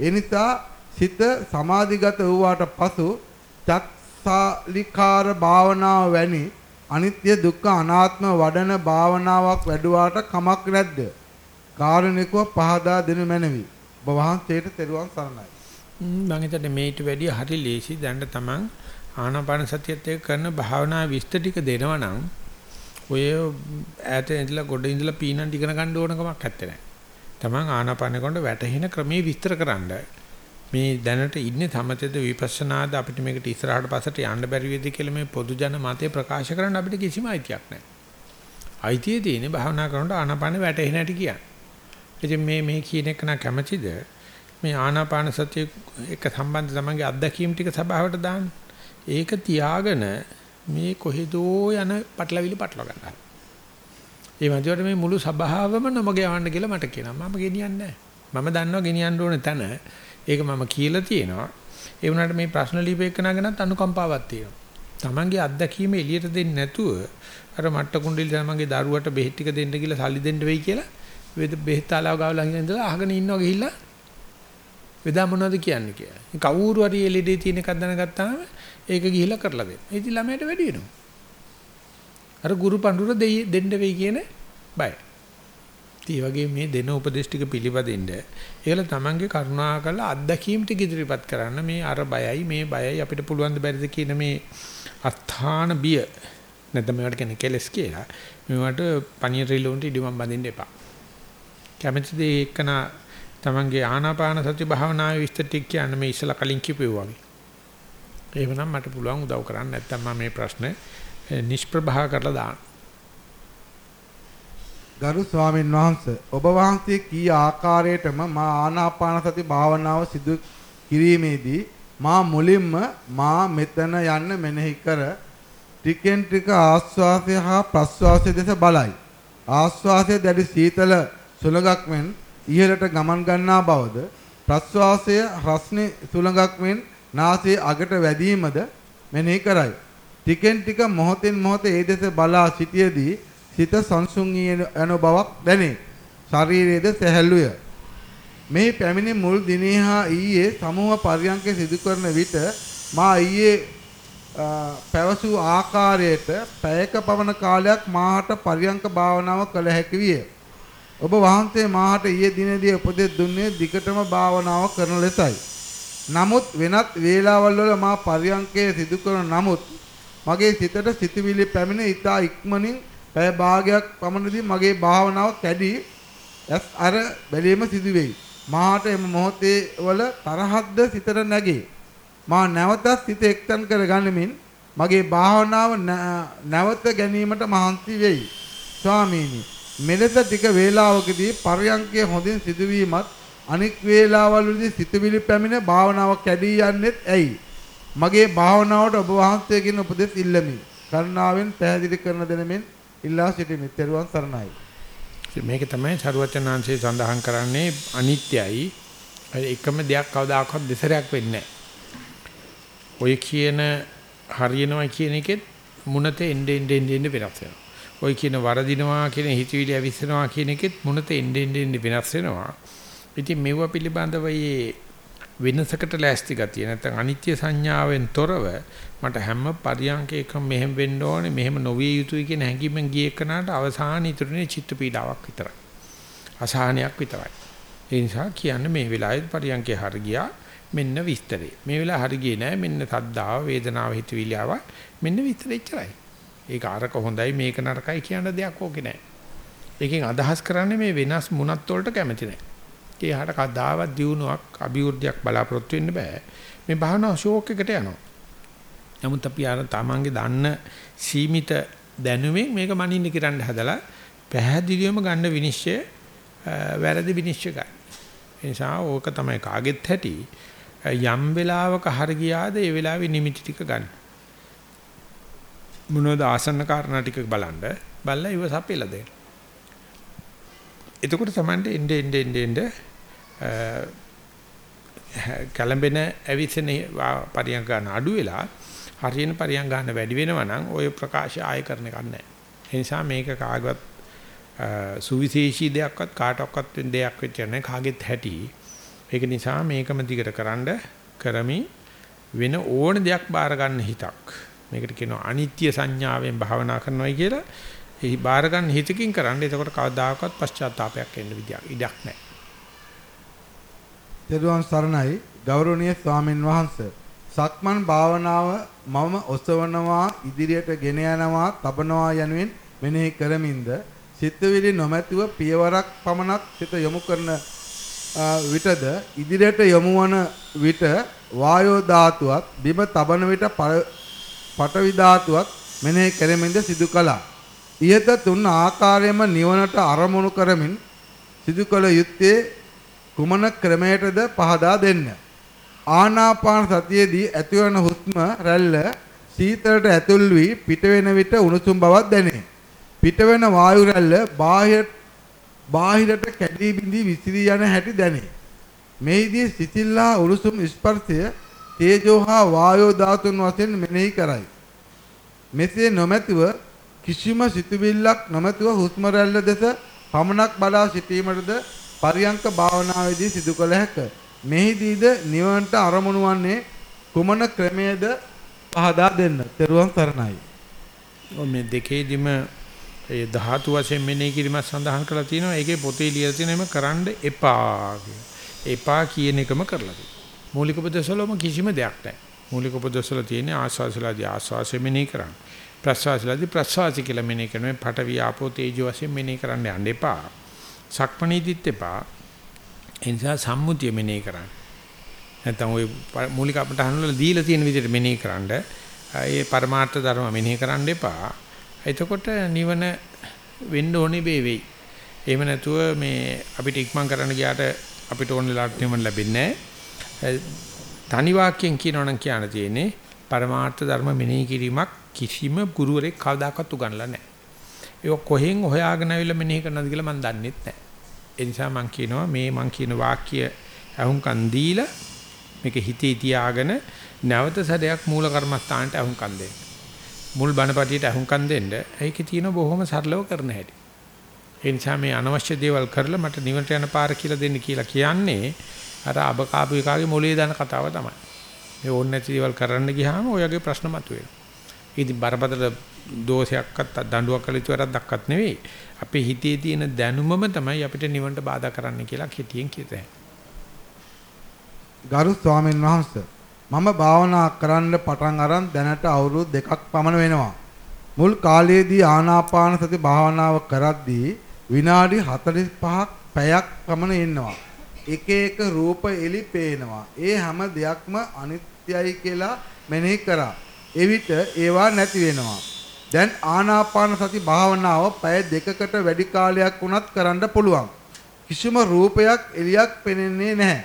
ඒ නිසා සිත සමාධිගත වූාට පසු චත්සාලිකාර භාවනාව වැනි අනිත්‍ය දුක්ඛ අනාත්ම වඩන භාවනාවක් වැඩුවාට කමක් නැද්ද? කාරුණිකව පහදා දෙනු මැනවි. ඔබ වහන්සේට තෙරුවන් සරණයි. මම හිතන්නේ මේට වැඩිය හරි ලේසි දැන් තමන් ආනාපාන සතියත් එක්ක කරන භාවනා විස්තර ටික දෙනවා නම් ඔය ඈත ඉඳලා ගොඩ ඉඳලා පීනන් ඉගෙන ගන්න ඕන කමක් නැත්තේ නෑ. Taman ආනාපාන කොට වැටෙන ක්‍රමයේ විස්තර කරන්න මේ දැනට ඉන්නේ සමතේද විපස්සනාද අපිට මේකට ඉස්සරහට පස්සට යන්න බැරි වෙයිද කියලා මේ පොදු ජන මතය ප්‍රකාශ කරන්න අපිට කිසිම අයිතියක් නැහැ. අයිතිය තියෙන්නේ භාවනා කරනකොට ආනාපාන වැටෙන හැටි කියන්නේ. ඉතින් මේ මේ කියන එක නා කැමැතිද? මේ ආනාපාන සතිය එක සම්බන්ධ තමන්ගේ අත්දැකීම් ටික සභාවට දාන්න. ඒක තියාගෙන මේ කොහෙදෝ යන පටලවිලි පටල ගන්නවා. ඒ වන්දියට මේ මුළු සභාවම නමග යවන්න කියලා මට කියනවා. මම ගෙනියන්නේ නැහැ. මම දන්නවා ගෙනියන්න ඕන තැන. ඒක මම කියලා තියෙනවා. ඒ වුණාට මේ ප්‍රශ්න ලියපෙන්නගෙනත් අනුකම්පාවක් තියෙනවා. Tamange අත්දැකීම එළියට දෙන්නේ නැතුව අර මට්ට කුණ්ඩලි තමන්ගේ දරුවට බෙහෙත් ටික දෙන්න කියලා සල්ලි දෙන්න වෙයි කියලා වේද බෙහෙත් ආලාව ගාව ළඟ ඉඳලා අහගෙන ඉන්නවා ගිහිල්ලා වෙදා මොනවද කියන්නේ කියලා. කවුරු හරි LED තියෙන එකක් දැනගත්තාම ඒක ගිහිල්ලා කරලා දෙන්න. ඉතින් ළමයට වැඩි වෙනවා. අර ගුරු පඬුර දෙන්න වෙයි කියන බය. ඒ වගේ මේ දෙන උපදේශ ටික පිළිපදින්න ඒකල තමන්ගේ කරුණා කරලා අත්දැකීම් ටික ඉදිරිපත් කරන්න මේ අර බයයි මේ බයයි අපිට පුළුවන් ද බැරිද කියන මේ අත්හාන බිය නැත්නම් මේවට කියන්නේ කෙලස් කියලා මේවට පණිය රිලොන්ට ඉදිමම් බඳින්න එපා කැමැතිද එක්කන තමන්ගේ ආනාපාන සති භාවනාවේ විස්තර ටික කියන්න මේ ඉස්සලා කලින් කිව්වා වගේ. එහෙමනම් මට පුළුවන් උදව් කරන්න. නැත්නම් මම මේ ප්‍රශ්නේ නිෂ්ප්‍රභා කරලා දාන්න. ගරු ස්වාමීන් වහන්ස ඔබ වහන්සේ කී ආකාරයටම මා ආනාපාන සති භාවනාව සිදු කිරීමේදී මා මුලින්ම මා මෙතන යන්න මෙනෙහි කර ටිකෙන් ටික ආස්වාසය හා ප්‍රස්වාසය දෙස බලයි. ආස්වාසය දැඩි සීතල සුලඟක් මෙන් ඉහළට ගමන් ගන්නා බවද ප්‍රස්වාසය රස්නේ සුලඟක් මෙන් නාසයේ අගට වැදීමද මෙනෙහි කරයි ටිකෙන් ටික මොහොතින් මොහොත ඒ දෙස බලා සිටියේදී සිත සංසුන් යන බවක් දැනේ. ශරීරයේද සැහැල්ලුය. මේ පැමිණි මුල් දිනේ හා ඊයේ සමූහ පරියන්ක සිදු කරන විට මා ඊයේ පැවසූ ආකාරයට පැයක පවන කාලයක් මාහට පරියන්ක භාවනාව කළ හැකි විය. ඔබ වහන්සේ මාහට ඊයේ දිනේදී උපදෙස් දුන්නේ දිගටම භාවනාව කරන ලෙසයි. නමුත් වෙනත් වේලාවල් වල මා පරියන්කේ සිදු කරන නමුත් මගේ සිතට සිතුවිලි පැමිණ ඉතා ඉක්මනින් පැය භාගයක් පමණදී මගේ භාවනාව කැඩි ඇස් අර බැලීම සිදු වෙයි. මාට එම මොහොතේ වල තරහක්ද සිතට නැගේ. මා නැවතත් සිත එක්තන් කර ගනිමින් මගේ භාවනාව නැවත ගැනීමට මහන්සි වෙයි. ස්වාමීනි මෙලෙස ටික වේලාවකදී පර්යංකය හොඳින් සිදුවීමත් අනික් වේලාවල්වලදී සිතවිලි පැමිණ භාවනාව කැඩී යන්නේත් ඇයි? මගේ භාවනාවට ඔබ වහන්සේගෙන් උපදෙස් ඉල්ලමි. කරුණාවෙන් පැහැදිලි කරන දෙනමින් ඉල්ලා සිටිමි. ත්වන් සරණයි. මේක තමයි සරුවචනාංශයේ සඳහන් කරන්නේ අනිත්‍යයි. එකම දෙයක් කවදාකවත් දෙසරයක් වෙන්නේ ඔය කියන හරියනවා කියන එකෙත් මුනත එnde ende ende වෙනස් වෙනවා. ඔය කියන වරදිනවා කියන හිතවිලි ඇවිස්සනවා කියන එකෙත් මුනත එnde ende වෙනස් වෙනවා. ඉතින් මෙව පිළිබඳව වෙනසකට ලෑස්ති ගතිය නැත්නම් අනිත්‍ය සංඥාවෙන් තොරව මට හැම පරියන්කයකම මෙහෙම වෙන්න ඕනේ මෙහෙම නොවිය යුතුයි කියන හැඟීමෙන් ගිය එකනට අවසාන ඉතුරුනේ චිත්ත පීඩාවක් විතරයි. අසහනයක් විතරයි. ඒ නිසා කියන්නේ මේ වෙලාවේ පරියන්කේ හර ගියා මෙන්න විස්තරේ. මේ වෙලාව හරි ගියේ නෑ මෙන්න සද්දාව වේදනාව හිතවිලියාව මෙන්න විස්තරේ ඉච්චරයි. ඒක අරක හොඳයි මේක නරකයි කියන දෙයක් ඕකේ නෑ. ඒකෙන් අදහස් කරන්නේ මේ වෙනස් මුණත් වලට කැමති නෑ. ඒහට කදාවත් දියුණුවක් අභිවෘද්ධියක් බලාපොරොත්තු වෙන්න බෑ. මේ භාවනා ෂෝක් එකට යනවා. නමුත් අපි අර තමන්ගේ දන්න සීමිත දැනුමෙන් මේක මනින්න කිරන්න හදලා පැහැදිලිවම ගන්න විනිශ්චය වැරදි විනිශ්චය ගන්න. ඒ නිසා ඕක තමයි කාගෙත් ඇති. යම් වෙලාවක හරි ගියාද ඒ වෙලාවේ නිමිති ටික ගන්න. මොනවද ආසන්න කාරණා ටික බලන්න බලලා ඉව සපෙලා දෙන්න. එතකොට තමයි එnde ende ende ende කලඹෙන ඇවිස්සෙන පරියන් ගන්න අඩු වෙලා හරියන පරියන් ගන්න වැඩි වෙනවා නම් ওই ප්‍රකාශය ආය කරන එකක් නැහැ. ඒ නිසා මේක කාගවත් සුවිශේෂී දෙයක්වත් කාටවත් වෙන දෙයක් වෙච්ච නැහැ කාගෙත් හැටි. ඒක නිසා මේකම දිගට කරන්ඩ කරමි වෙන ඕන දෙයක් බාර ගන්න හිතක්. මේකට කියනවා අනිත්‍ය සංඥාවෙන් භාවනා කරනවායි කියලා. එහි බාර ගන්න හිතකින් කරන්න. එතකොට කවදාකවත් පශ්චාත්තාවයක් එන්න විදියක් ඉඩක් නැහැ. තෙරුවන් සරණයි ගෞරවනීය ස්වාමින් වහන්සේ. සක්මන් භාවනාව මම ඔසවනවා ඉදිරියට ගෙන යනවා තබනවා යනුවෙන් මෙනෙහි කරමින්ද සිතවිලි නොමැතිව පියවරක් පමණක් සිත යොමු කරන විටද ඉදිරියට යොමු වන විට වායෝ ධාතුවත් බිම තබන විට පඨවි ධාතුවත් මෙනෙහි කරමින්ද සිදු කළා. ඊට තුන් ආකාරයෙන්ම නිවනට අරමුණු කරමින් සිදු කළ යුත්තේ කුමන ක්‍රමයටද පහදා දෙන්න. ආනාපාන සතියේදී ඇතිවන හුස්ම රැල්ල සීතලට ඇතුල් වී පිටවෙන විට උණුසුම් බවක් දැනේ. පිටවෙන වායු රැල්ල බාහිර බාහිරට කැඩී බිඳී විසිරී යන හැටි දැනේ. මෙහිදී සිසිල්ලා උණුසුම් ස්පර්ශය තේජෝ හා වායෝ ධාතුන් වශයෙන් මෙනෙහි කරයි. මෙසේ නොමැතිව කිසිම සිතුවිල්ලක් නොමැතිව හුස්ම රැල්ල දෙස පමණක් බලා සිටීමටද පරියංක භාවනාවේදී සිදු කළ හැක. මෙහිදීද නිවනට අරමුණු වන්නේ කුමන ක්‍රමයේද පහදා දෙන්න. තෙරුවන් සරණයි. ඔය මේ දෙකේදිම ඒ ධාතු වශයෙන් මෙනෙහි කිරීම සඳහන් කරලා තියෙනවා. ඒකේ පොතේ ලියලා තියෙන එම කරන්න එපා කියන. එපා කියන එකම කරලා තියෙනවා. මූලික උපදේශවලම කිසිම දෙයක් නැහැ. මූලික උපදේශවල තියෙන ආස්වාසලාදී ආස්වාසය මෙනෙහි කරන්න. ප්‍රස්වාසලාදී ප්‍රස්වාසය කියලා මෙනෙහි කරන මේ පඨවි ආපෝ තේජෝ වශයෙන් මෙනෙහි කරන්න යන්න එපා. සක්මණීදිත් එපා. ඒ නිසා සම්මුතිය මෙනෙහි කරන්න. නැත්නම් ওই මූලික අපට අහනවල දීලා තියෙන විදිහට මෙනෙහි කරන්න. ඒ පරමාර්ථ ධර්ම මෙනෙහි කරන්න එපා. එතකොට නිවන වෙන්න ඕනේ වේ වෙයි. එහෙම නැතුව මේ අපිට ඉක්මන් කරන්න ගියාට අපිට ඕන වෙලාවට නිවන ලැබෙන්නේ නැහැ. තනි වාක්‍යයෙන් කියනවනම් කියන්න තියෙන්නේ පරමාර්ථ ධර්ම මෙනෙහි කිරීමක් කිසිම ගුරුවරෙක් කවදාකවත් උගන්ලා නැහැ. ඒක කොහෙන් හොයාගෙන ආවිල්ලා මෙනෙහි කරනවද කියලා මම දන්නෙත් නැහැ. ඒ නිසා මම කියනවා මේ මම කියන වාක්‍ය අහුම්කන් දීලා මේක හිතේ තියාගෙන නැවත සැරයක් මූල කර්මස්ථානට අහුම්කන් දෙන්න. මුල් බණපටියට අහුම්කන් දෙන්න. ඒකේ තියෙන බොහොම සරලව කරන හැටි. ඒ නිසා මේ අනවශ්‍ය දේවල් කරලා මට නිවනට යන පාර කියලා දෙන්න කියලා කියන්නේ අර අබ කාපු එකාගේ මොලේ දාන කතාව තමයි. මේ ඕන නැති දේවල් කරන්න ගියාම ඔයගේ ප්‍රශ්න මතුවෙනවා. ඉතින් බරපතල දෝෂයක්වත් දඬුවම් කළ යුතු වැරද්දක්වත් නෙවෙයි. අපේ හිතේ තියෙන දැනුමම තමයි අපිට නිවනට බාධා කරන්න කියලා කෙටියෙන් කියතේ. ගරු ස්වාමීන් වහන්සේ මම භාවනා කරන්න පටන් අරන් දැනට අවුරුදු දෙකක් පමණ වෙනවා. මුල් කාලයේදී ආනාපාන සති භාවනාව කරද්දී විනාඩි 45ක් පැයක් පමණ ඉන්නවා. එක එක රූප එලි පේනවා. ඒ හැම දෙයක්ම අනිත්‍යයි කියලා මෙනෙහි කරා. එවිට ඒවා නැති වෙනවා. දැන් ආනාපාන සති භාවනාව පැය දෙකකට වැඩි කාලයක් වුණත් කරන්න පුළුවන්. කිසිම රූපයක් එලියක් පෙනෙන්නේ නැහැ.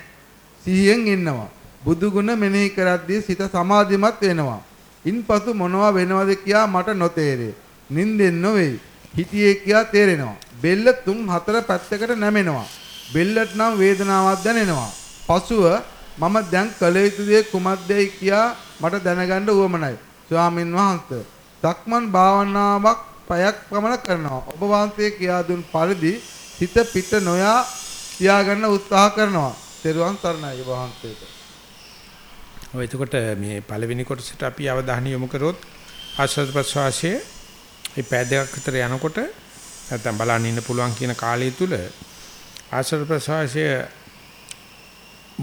සිහියෙන් ඉන්නවා. බුදු ගුණ මෙනෙහි කරද්දී සිත සමාධිමත් වෙනවා. ඉන්පසු මොනවා වෙනවද කියා මට නොතේරේ. නිින්දෙන් නොවේ. හිතියේ කියා තේරෙනවා. බෙල්ල තුන් හතර පැත්තකට නැමෙනවා. බෙල්ලට නම් වේදනාවක් දැනෙනවා. පසුව මම දැන් කළ යුතු දේ කුමක්දයි කියා මට දැනගන්න උවමනයි. ස්වාමින් වහන්සේ සක්මන් භාවනාවක් පැයක් පමණ කරනවා. ඔබ වහන්සේ කියා දුන් පරිදි හිත පිට නොයා තියාගන්න උත්සාහ කරනවා. තෙරුවන් සරණයි වහන්සේට. ඔය එතකොට මේ පළවෙනි කොටසට අපි අවධානය යොමු කරොත් ආශ්වාස ප්‍රශ්වාසයේ මේ පෑ දෙකක් විතර යනකොට නැත්තම් බලන්න ඉන්න පුළුවන් කියන කාලය තුල ආශ්වාස ප්‍රශ්වාසය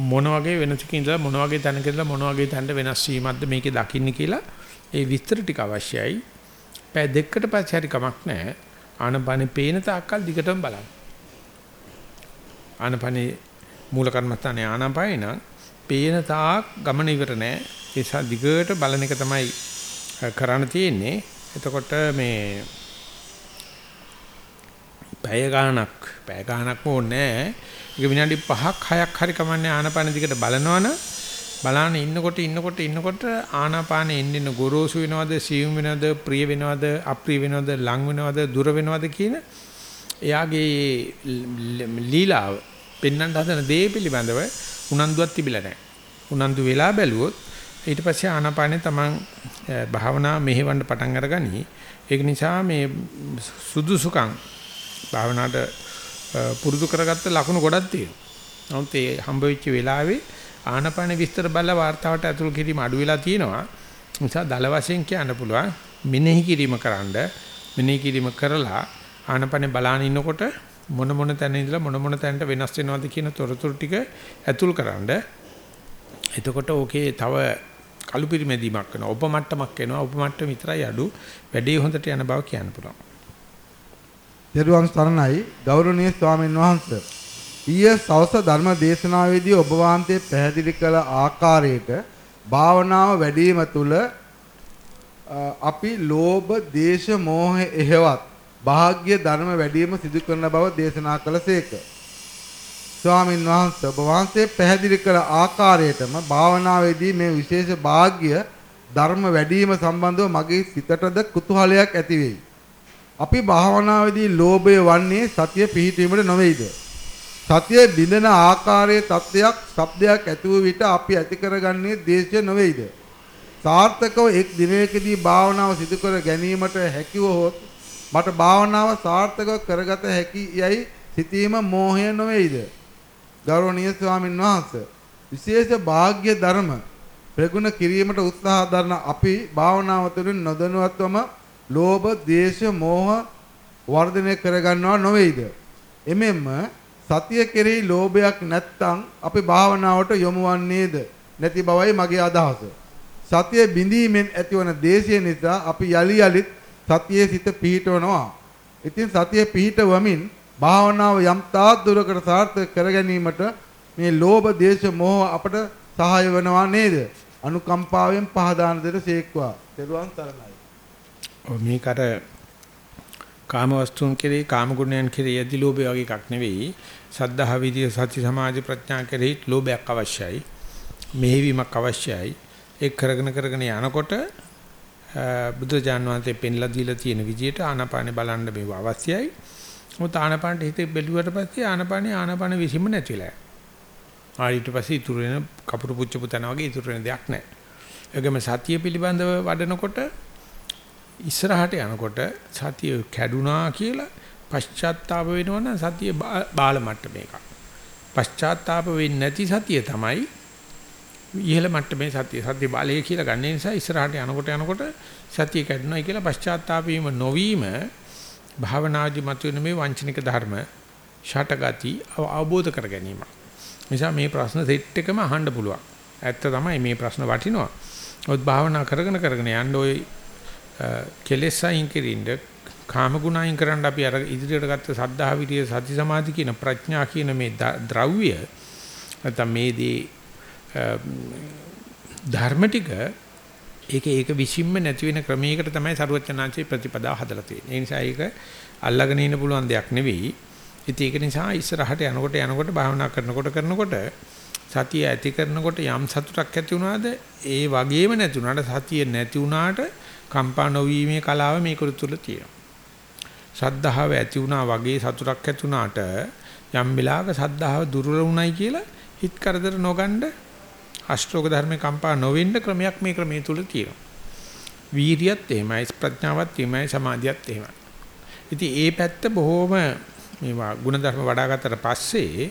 මොන වගේ වෙනසකින් ඉඳලා මොන වගේ තැනක ඉඳලා මොන වගේ තැනට වෙනස් වීමක්ද මේකේ දකින්න කියලා ඒ විස්තර ටික අවශ්‍යයි. පෑ දෙකකට පස්සේ හරි කමක් නැහැ. ආනපනේ පේන තාක්කල් දිගටම බලන්න. ආනපනේ මූල කර්මස්ථානේ ආනපනේ නම් පේන තාක් ගමන ඉවර නෑ. ඒ නිසා දිගට බලන එක තමයි කරන්න තියෙන්නේ. එතකොට මේ පැය ගාණක් පැය ගාණක් ඕනේ නෑ. ඒක විනාඩි 5ක් 6ක් හරි කමන්නේ ආනාපාන දිගට බලනවනම් බලාන ඉන්නකොට ඉන්නකොට ඉන්නකොට ආනාපානෙ එන්න ගොරෝසු වෙනවද සියුම් වෙනවද ප්‍රිය වෙනවද අප්‍රිය වෙනවද ලං වෙනවද දුර වෙනවද කියන එයාගේ ලීලාව පෙන්වන්න හදන දේ පිළිබඳව උනන්දුවක් තිබිලා නැහැ. උනන්දු වෙලා බැලුවොත් ඊට පස්සේ ආනාපානේ තමන් භාවනා මෙහෙවන්න පටන් අරගනි. ඒක නිසා මේ සුදුසුකම් භාවනාවට පුරුදු කරගත්ත ලකුණු ගොඩක් තියෙනවා. නමුත් ඒ හම්බ වෙච්ච වෙලාවේ ආනපන විස්තර බල වார்த்தාවට ඇතුළු කිරීම අඩු වෙලා තියෙනවා. නිසා දල වශයෙන් කියන්න පුළුවන් මෙනෙහි කිරීම කරන්න මෙනෙහි කිරීම කරලා ආනපනේ බලාන ඉන්නකොට මොන මොන තැන ඉඳලා මොන මොන තැනට වෙනස් වෙනවද කියන තොරතුරු ටික ඇතුල් කරන්න. එතකොට ඕකේ තව කලු පිරිමැදීමක් වෙනවා. උපමට්ටමක් වෙනවා. උපමට්ටම විතරයි අඩු. වැඩේ හොඳට යන බව කියන්න පුළුවන්. දරුවන් සරණයි ගෞරවනීය ස්වාමීන් වහන්සේ. ඊයේ සවස ධර්ම දේශනාවේදී ඔබ වහන්සේ පැහැදිලි කළ ආකාරයට භාවනාව වැඩිම තුල අපි ලෝභ, දේශ, මෝහ එහෙවත් භාග්‍ය ධර්ම වැඩිම සිදු කරන බව දේශනා කළසේක. ස්වාමින් වහන්සේ ඔබ වහන්සේ පැහැදිලි කළ ආකාරයටම භාවනාවේදී මේ විශේෂ වාග්ය ධර්ම වැඩිම සම්බන්ධව මගේ සිතටද කුතුහලයක් ඇති වෙයි. අපි භාවනාවේදී ලෝභය වන්නේ සතිය පිහිටීමට නොවේද? සතිය බිඳන ආකාරයේ තත්වයක්, ශබ්දයක් ඇති වූ විට අපි ඇති කරගන්නේ දේශය නොවේද? සාර්ථකව එක් දිනයකදී භාවනාව සිදු කර ගැනීමට හැකිව හොත් මට භාවනාව සාර්ථකව කරගත හැකි යයි සිතීම මෝහය නොවේද? ගෞරවනීය ස්වාමින් වහන්සේ විශේෂ වාග්ය ධර්ම ප්‍රගුණ කිරීමට උත්සාහ දරන අපි භාවනාව තුළින් නොදැනුවත්වම ලෝභ, ද්වේෂ, මෝහ වර්ධනය කරගන්නවා නොවේද? එමෙන්න සතිය කෙරෙහි ලෝභයක් නැත්නම් අපි භාවනාවට යොමු වන්නේද නැති බවයි මගේ අදහස. සතිය බිඳීමෙන් ඇතිවන දේශය නිසා අපි යලි යලිත් සතියේ සිත පිහිටවනවා. ඉතින් සතිය පිහිටවමින් භාවනාව යම් තාක් දුරකට සාර්ථක කර ගැනීමට මේ ලෝභ, දේශ, මෝහ අපට සහාය වෙනවා නේද? අනුකම්පාවෙන් පහදාන දෙට සේක්වා. තෙරුවන් සරණයි. ඔව් මේක අර කාම වස්තුන් කෙරෙහි කාම ගුණයන් කෙරෙහි යදි ලෝභය වගේ එකක් නෙවෙයි. සද්ධා විදිය සති සමාධි ප්‍රඥා කෙරෙහි ලෝභයක් අවශ්‍යයි. මෙහෙවීමක් අවශ්‍යයි. ඒක කරගෙන කරගෙන යනකොට බුදුජාන් වහන්සේ පෙන්ලා දීලා තියෙන විදිහට ආනාපානෙ බලන්න මේව අවශ්‍යයි. මොකද ආනාපානට හිත බැලුවට පස්සේ ආනාපානෙ ආනාපාන විසීම නැතිලා. ආයෙත් පස්සේ ඉතුරු වෙන කපුරු පුච්චපු තන වගේ ඉතුරු වෙන දෙයක් නැහැ. ඒගොම සතිය පිළිබඳව වඩනකොට ඉස්සරහට යනකොට සතිය කැඩුනා කියලා පශ්චාත්තාප වෙනවනම් සතිය බාල මට්ටමේක. පශ්චාත්තාප වෙන්නේ නැති සතිය තමයි ඉහළ මට්ටමේ සතිය. සතිය බලය කියලා ගන්න නිසා ඉස්සරහට යනකොට යනකොට සතිය කැඩුනායි කියලා පශ්චාත්තාප වීම නොවීම භාවනාදි මතුවෙන මේ වංචනික ධර්ම ෂටගති අවබෝධ කර ගැනීම. නිසා මේ ප්‍රශ්න සෙට් එකම අහන්න පුළුවන්. ඇත්ත තමයි මේ ප්‍රශ්න වටිනවා. ඔත් භාවනා කරගෙන කරගෙන යන්න ওই කෙලෙස් අයින් කිරින්ද කාම ගුණ අයින් කරන්න අපි අර ඉදිරියට ගත්ත සද්ධා විරිය සති සමාධි කියන ප්‍රඥා කියන මේ ද්‍රව්‍ය නැත්නම් මේ දී ධර්ම ටික ඒක ඒක විසින්ම නැති වෙන ක්‍රමයකට තමයි සරුවචනාංශයේ ප්‍රතිපදාව හදලා තියෙන්නේ. ඒ නිසා ඒක අල්ලගෙන ඉන්න පුළුවන් දෙයක් නෙවෙයි. ඉතින් ඒක නිසා ඉස්සරහට යනකොට යනකොට භාවනා කරනකොට කරනකොට සතිය ඇති කරනකොට යම් සතුටක් ඇති වුණාද ඒ වගේම නැති වුණාට සතිය නැති වුණාට කම්පා නොවීමේ කලාව මේක තුළ තියෙනවා. සද්ධාව ඇති වුණා වගේ සතුටක් ඇති වුණාට යම් වෙලාවක සද්ධාව දුර්වල වුණයි කියලා හිත කරදර නොගන්න අෂ්ටෝක ධර්මේ කම්පා නොවෙන්න ක්‍රමයක් මේ ක්‍රමයේ තුල තියෙනවා. වීරියත් එහෙමයි ප්‍රඥාවත් එහෙමයි සමාධියත් එහෙමයි. ඉතින් ඒ පැත්ත බොහොම මේවා ಗುಣධර්ම වඩා ගත්තට පස්සේ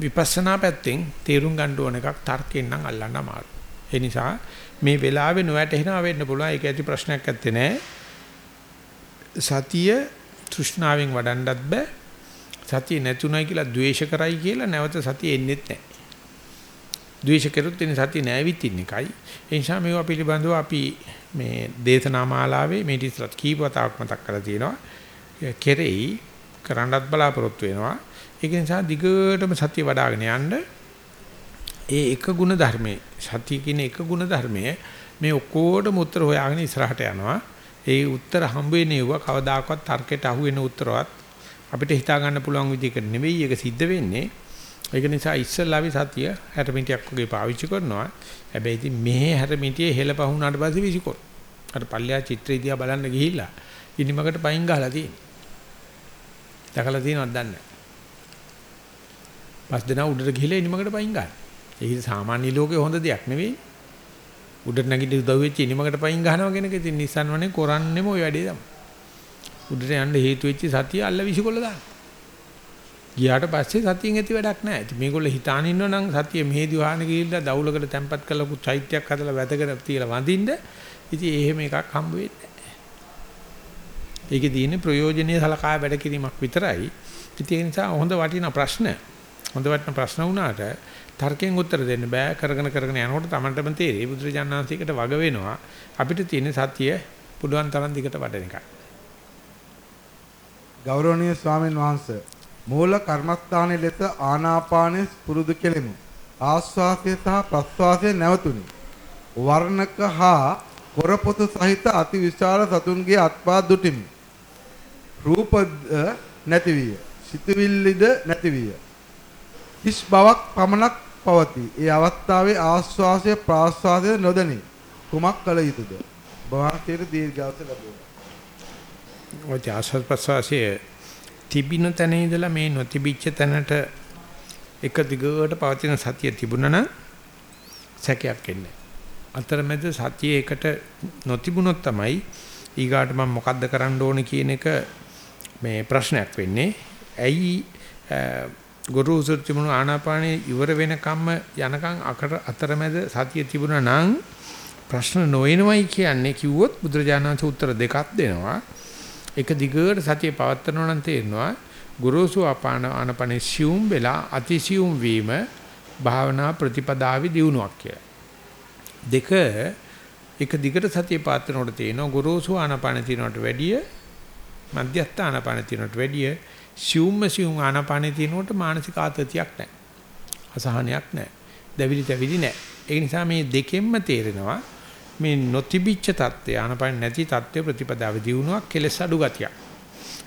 විපස්සනා පැත්තෙන් තේරුම් ගන්න ඕන එකක් තර්කයෙන් නම් අල්ලන්න අමාරුයි. ඒ නිසා මේ වෙලාවේ නොවැටෙනවා වෙන්න පුළුවන්. ඒක ඇති ප්‍රශ්නයක් නැත්තේ නෑ. සතිය තෘෂ්ණාවෙන් වඩන්නත් බෑ. සතිය නැතුණයි කියලා ද්වේෂ කරයි කියලා නැවත සතිය එන්නේත් නැහැ. ද්වේෂ කරුත් ඉන්නේ සතිය නැවිත් ඉන්න එකයි. ඒ නිසා මේවා පිළිබඳව අපි මේ දේශනා මාලාවේ මේ ඉස්සරත් කීප වතාවක් මතක් කරලා තියෙනවා. කෙරෙයි කරන්නත් බලාපොරොත්තු වෙනවා. ඒක නිසා දිගටම සතිය වඩ아가න යන්න ඒ එක ಗುಣ ධර්මයේ සතිය කියන එක ಗುಣ ධර්මයේ මේ ඔක්කොටම උත්තර හොයාගෙන ඉස්සරහට යනවා. ඒ උත්තර හම්බ වෙන්නේ කවදාකවත් තර්කයට අහු වෙන උත්තරවත් අපිට හිතා ගන්න පුළුවන් විදිහකට නෙවෙයි ඒක සිද්ධ වෙන්නේ. ඒක නිසා ඉස්සල්ලාවි සතිය හැරමිටියක් වගේ පාවිච්චි කරනවා. හැබැයි ඉතින් මෙහි හැරමිටියේ හෙලපහුණාට පස්සේ විසිකොත්. අර පල්ලියා චිත්‍රය දිහා බලන්න ගිහිල්ලා ඉනිමකට පයින් ගහලා තියෙනවා. දැකලා තියෙනවද දන්නේ නැහැ. පස් දෙනා උඩට ගිහිල්ලා ඉනිමකට පයින් ගන්නවා. ඒක සාමාන්‍ය ලෝකේ හොඳ දෙයක් නෙවෙයි. උඩට නැගිට උදව් වෙච්ච ඉනිමකට පයින් ගහනවා කියන එක ඉතින් Nissan වනේ කරන්නේම ওই වැඩේ තමයි. උඩට යන්න හේතු වෙච්ච සතිය අල්ල විසිකොල්ල දාන්න. ගියාට පස්සේ සතියෙන් ඇති වැඩක් නැහැ. ඉතින් මේගොල්ලෝ හිතාන ඉන්නව නම් සතිය මෙහෙදි වහන ගිහිල්ලා දවුලකට තැම්පත් කරලා කු චෛත්‍යයක් හදලා වැදගෙන තියලා වඳින්න. ඉතින් එහෙම එකක් හම්බ වෙන්නේ නැහැ. ඒකේ තියෙන්නේ ප්‍රයෝජනීය සලකා වැඩ කිරීමක් විතරයි. ඉතින් ඒ නිසා හොඳ වටිනා ප්‍රශ්න. හොඳ වටිනා ප්‍රශ්න වුණාට තර්කයෙන් උත්තර දෙන්න බෑ. කරගෙන කරගෙන යනකොට Tamanටම තේරෙයි බුදුරජාණන්සේකට වග වෙනවා. අපිට තියෙන සතිය පුළුවන් තරම් දිගට වඩන එකයි. ගෞරවනීය ස්වාමීන් වහන්සේ මූල කර්මස්ථානයේ ලෙස ආනාපානය පුරුදු කෙලෙමු. ආස්වාසය සහ ප්‍රස්වාසය නැවතුනි. වර්ණක හා කොරපොතු සහිත අති විශාල සතුන්ගේ අත්පා දුටිමි. රූප නැති විය. සිතුවිල්ලද නැති විය. හිස් බවක් පමණක් පවතී. ඒ අවස්ථාවේ ආස්වාසය ප්‍රාස්වාසය නොදැනී කුමක් කළ යුතුද? භවන්තයේ දීර්ඝාස ලැබුවා. ඔය ආස්වාද ප්‍රසවාසයේ තිබින තැන ඉඳලා මේ නොතිබිච්ච තැනට එක දිගට පවතින සතිය තිබුණා නම් සැකයක් එන්නේ. අතරමැද සතිය එකට නොතිබුණොත් තමයි ඊගාට මම මොකද්ද කරන්න ඕනේ කියන එක මේ ප්‍රශ්නයක් වෙන්නේ. ඇයි ගුරුසුර තිබුණු ආනාපානේ ඉවර වෙනකම්ම යනකම් අකට අතරමැද සතිය තිබුණා නම් ප්‍රශ්න නොවෙනවයි කියන්නේ කිව්වොත් බුදුරජාණන් උත්තර දෙකක් දෙනවා. එක දිගට සතිය පවත්වනවා නම් තේරෙනවා ගුරුසු ආපාන ආනපනේ සියුම් වෙලා අතිසියුම් වීම භාවනා ප්‍රතිපදාවේ දියුණුවක් කියලා. දෙක එක දිගට සතිය පාත්‍රනකොට තියෙනවා ගුරුසු ආනපන තියනට වැඩිය මධ්‍යස්ථ ආනපන තියනට වැඩිය සියුම්ම සියුම් ආනපන තියනකොට මානසික ආතතියක් නැහැ. අසහනයක් නැහැ. දැවිලි දැවිලි නැහැ. ඒ නිසා මේ දෙකෙන්ම තේරෙනවා මේ නොතිබිච්ච தත්ත්වය ආනපන නැති தත්ත්වය ප්‍රතිපදාව දියුණුවක් කෙලස් අඩු ගතියක්.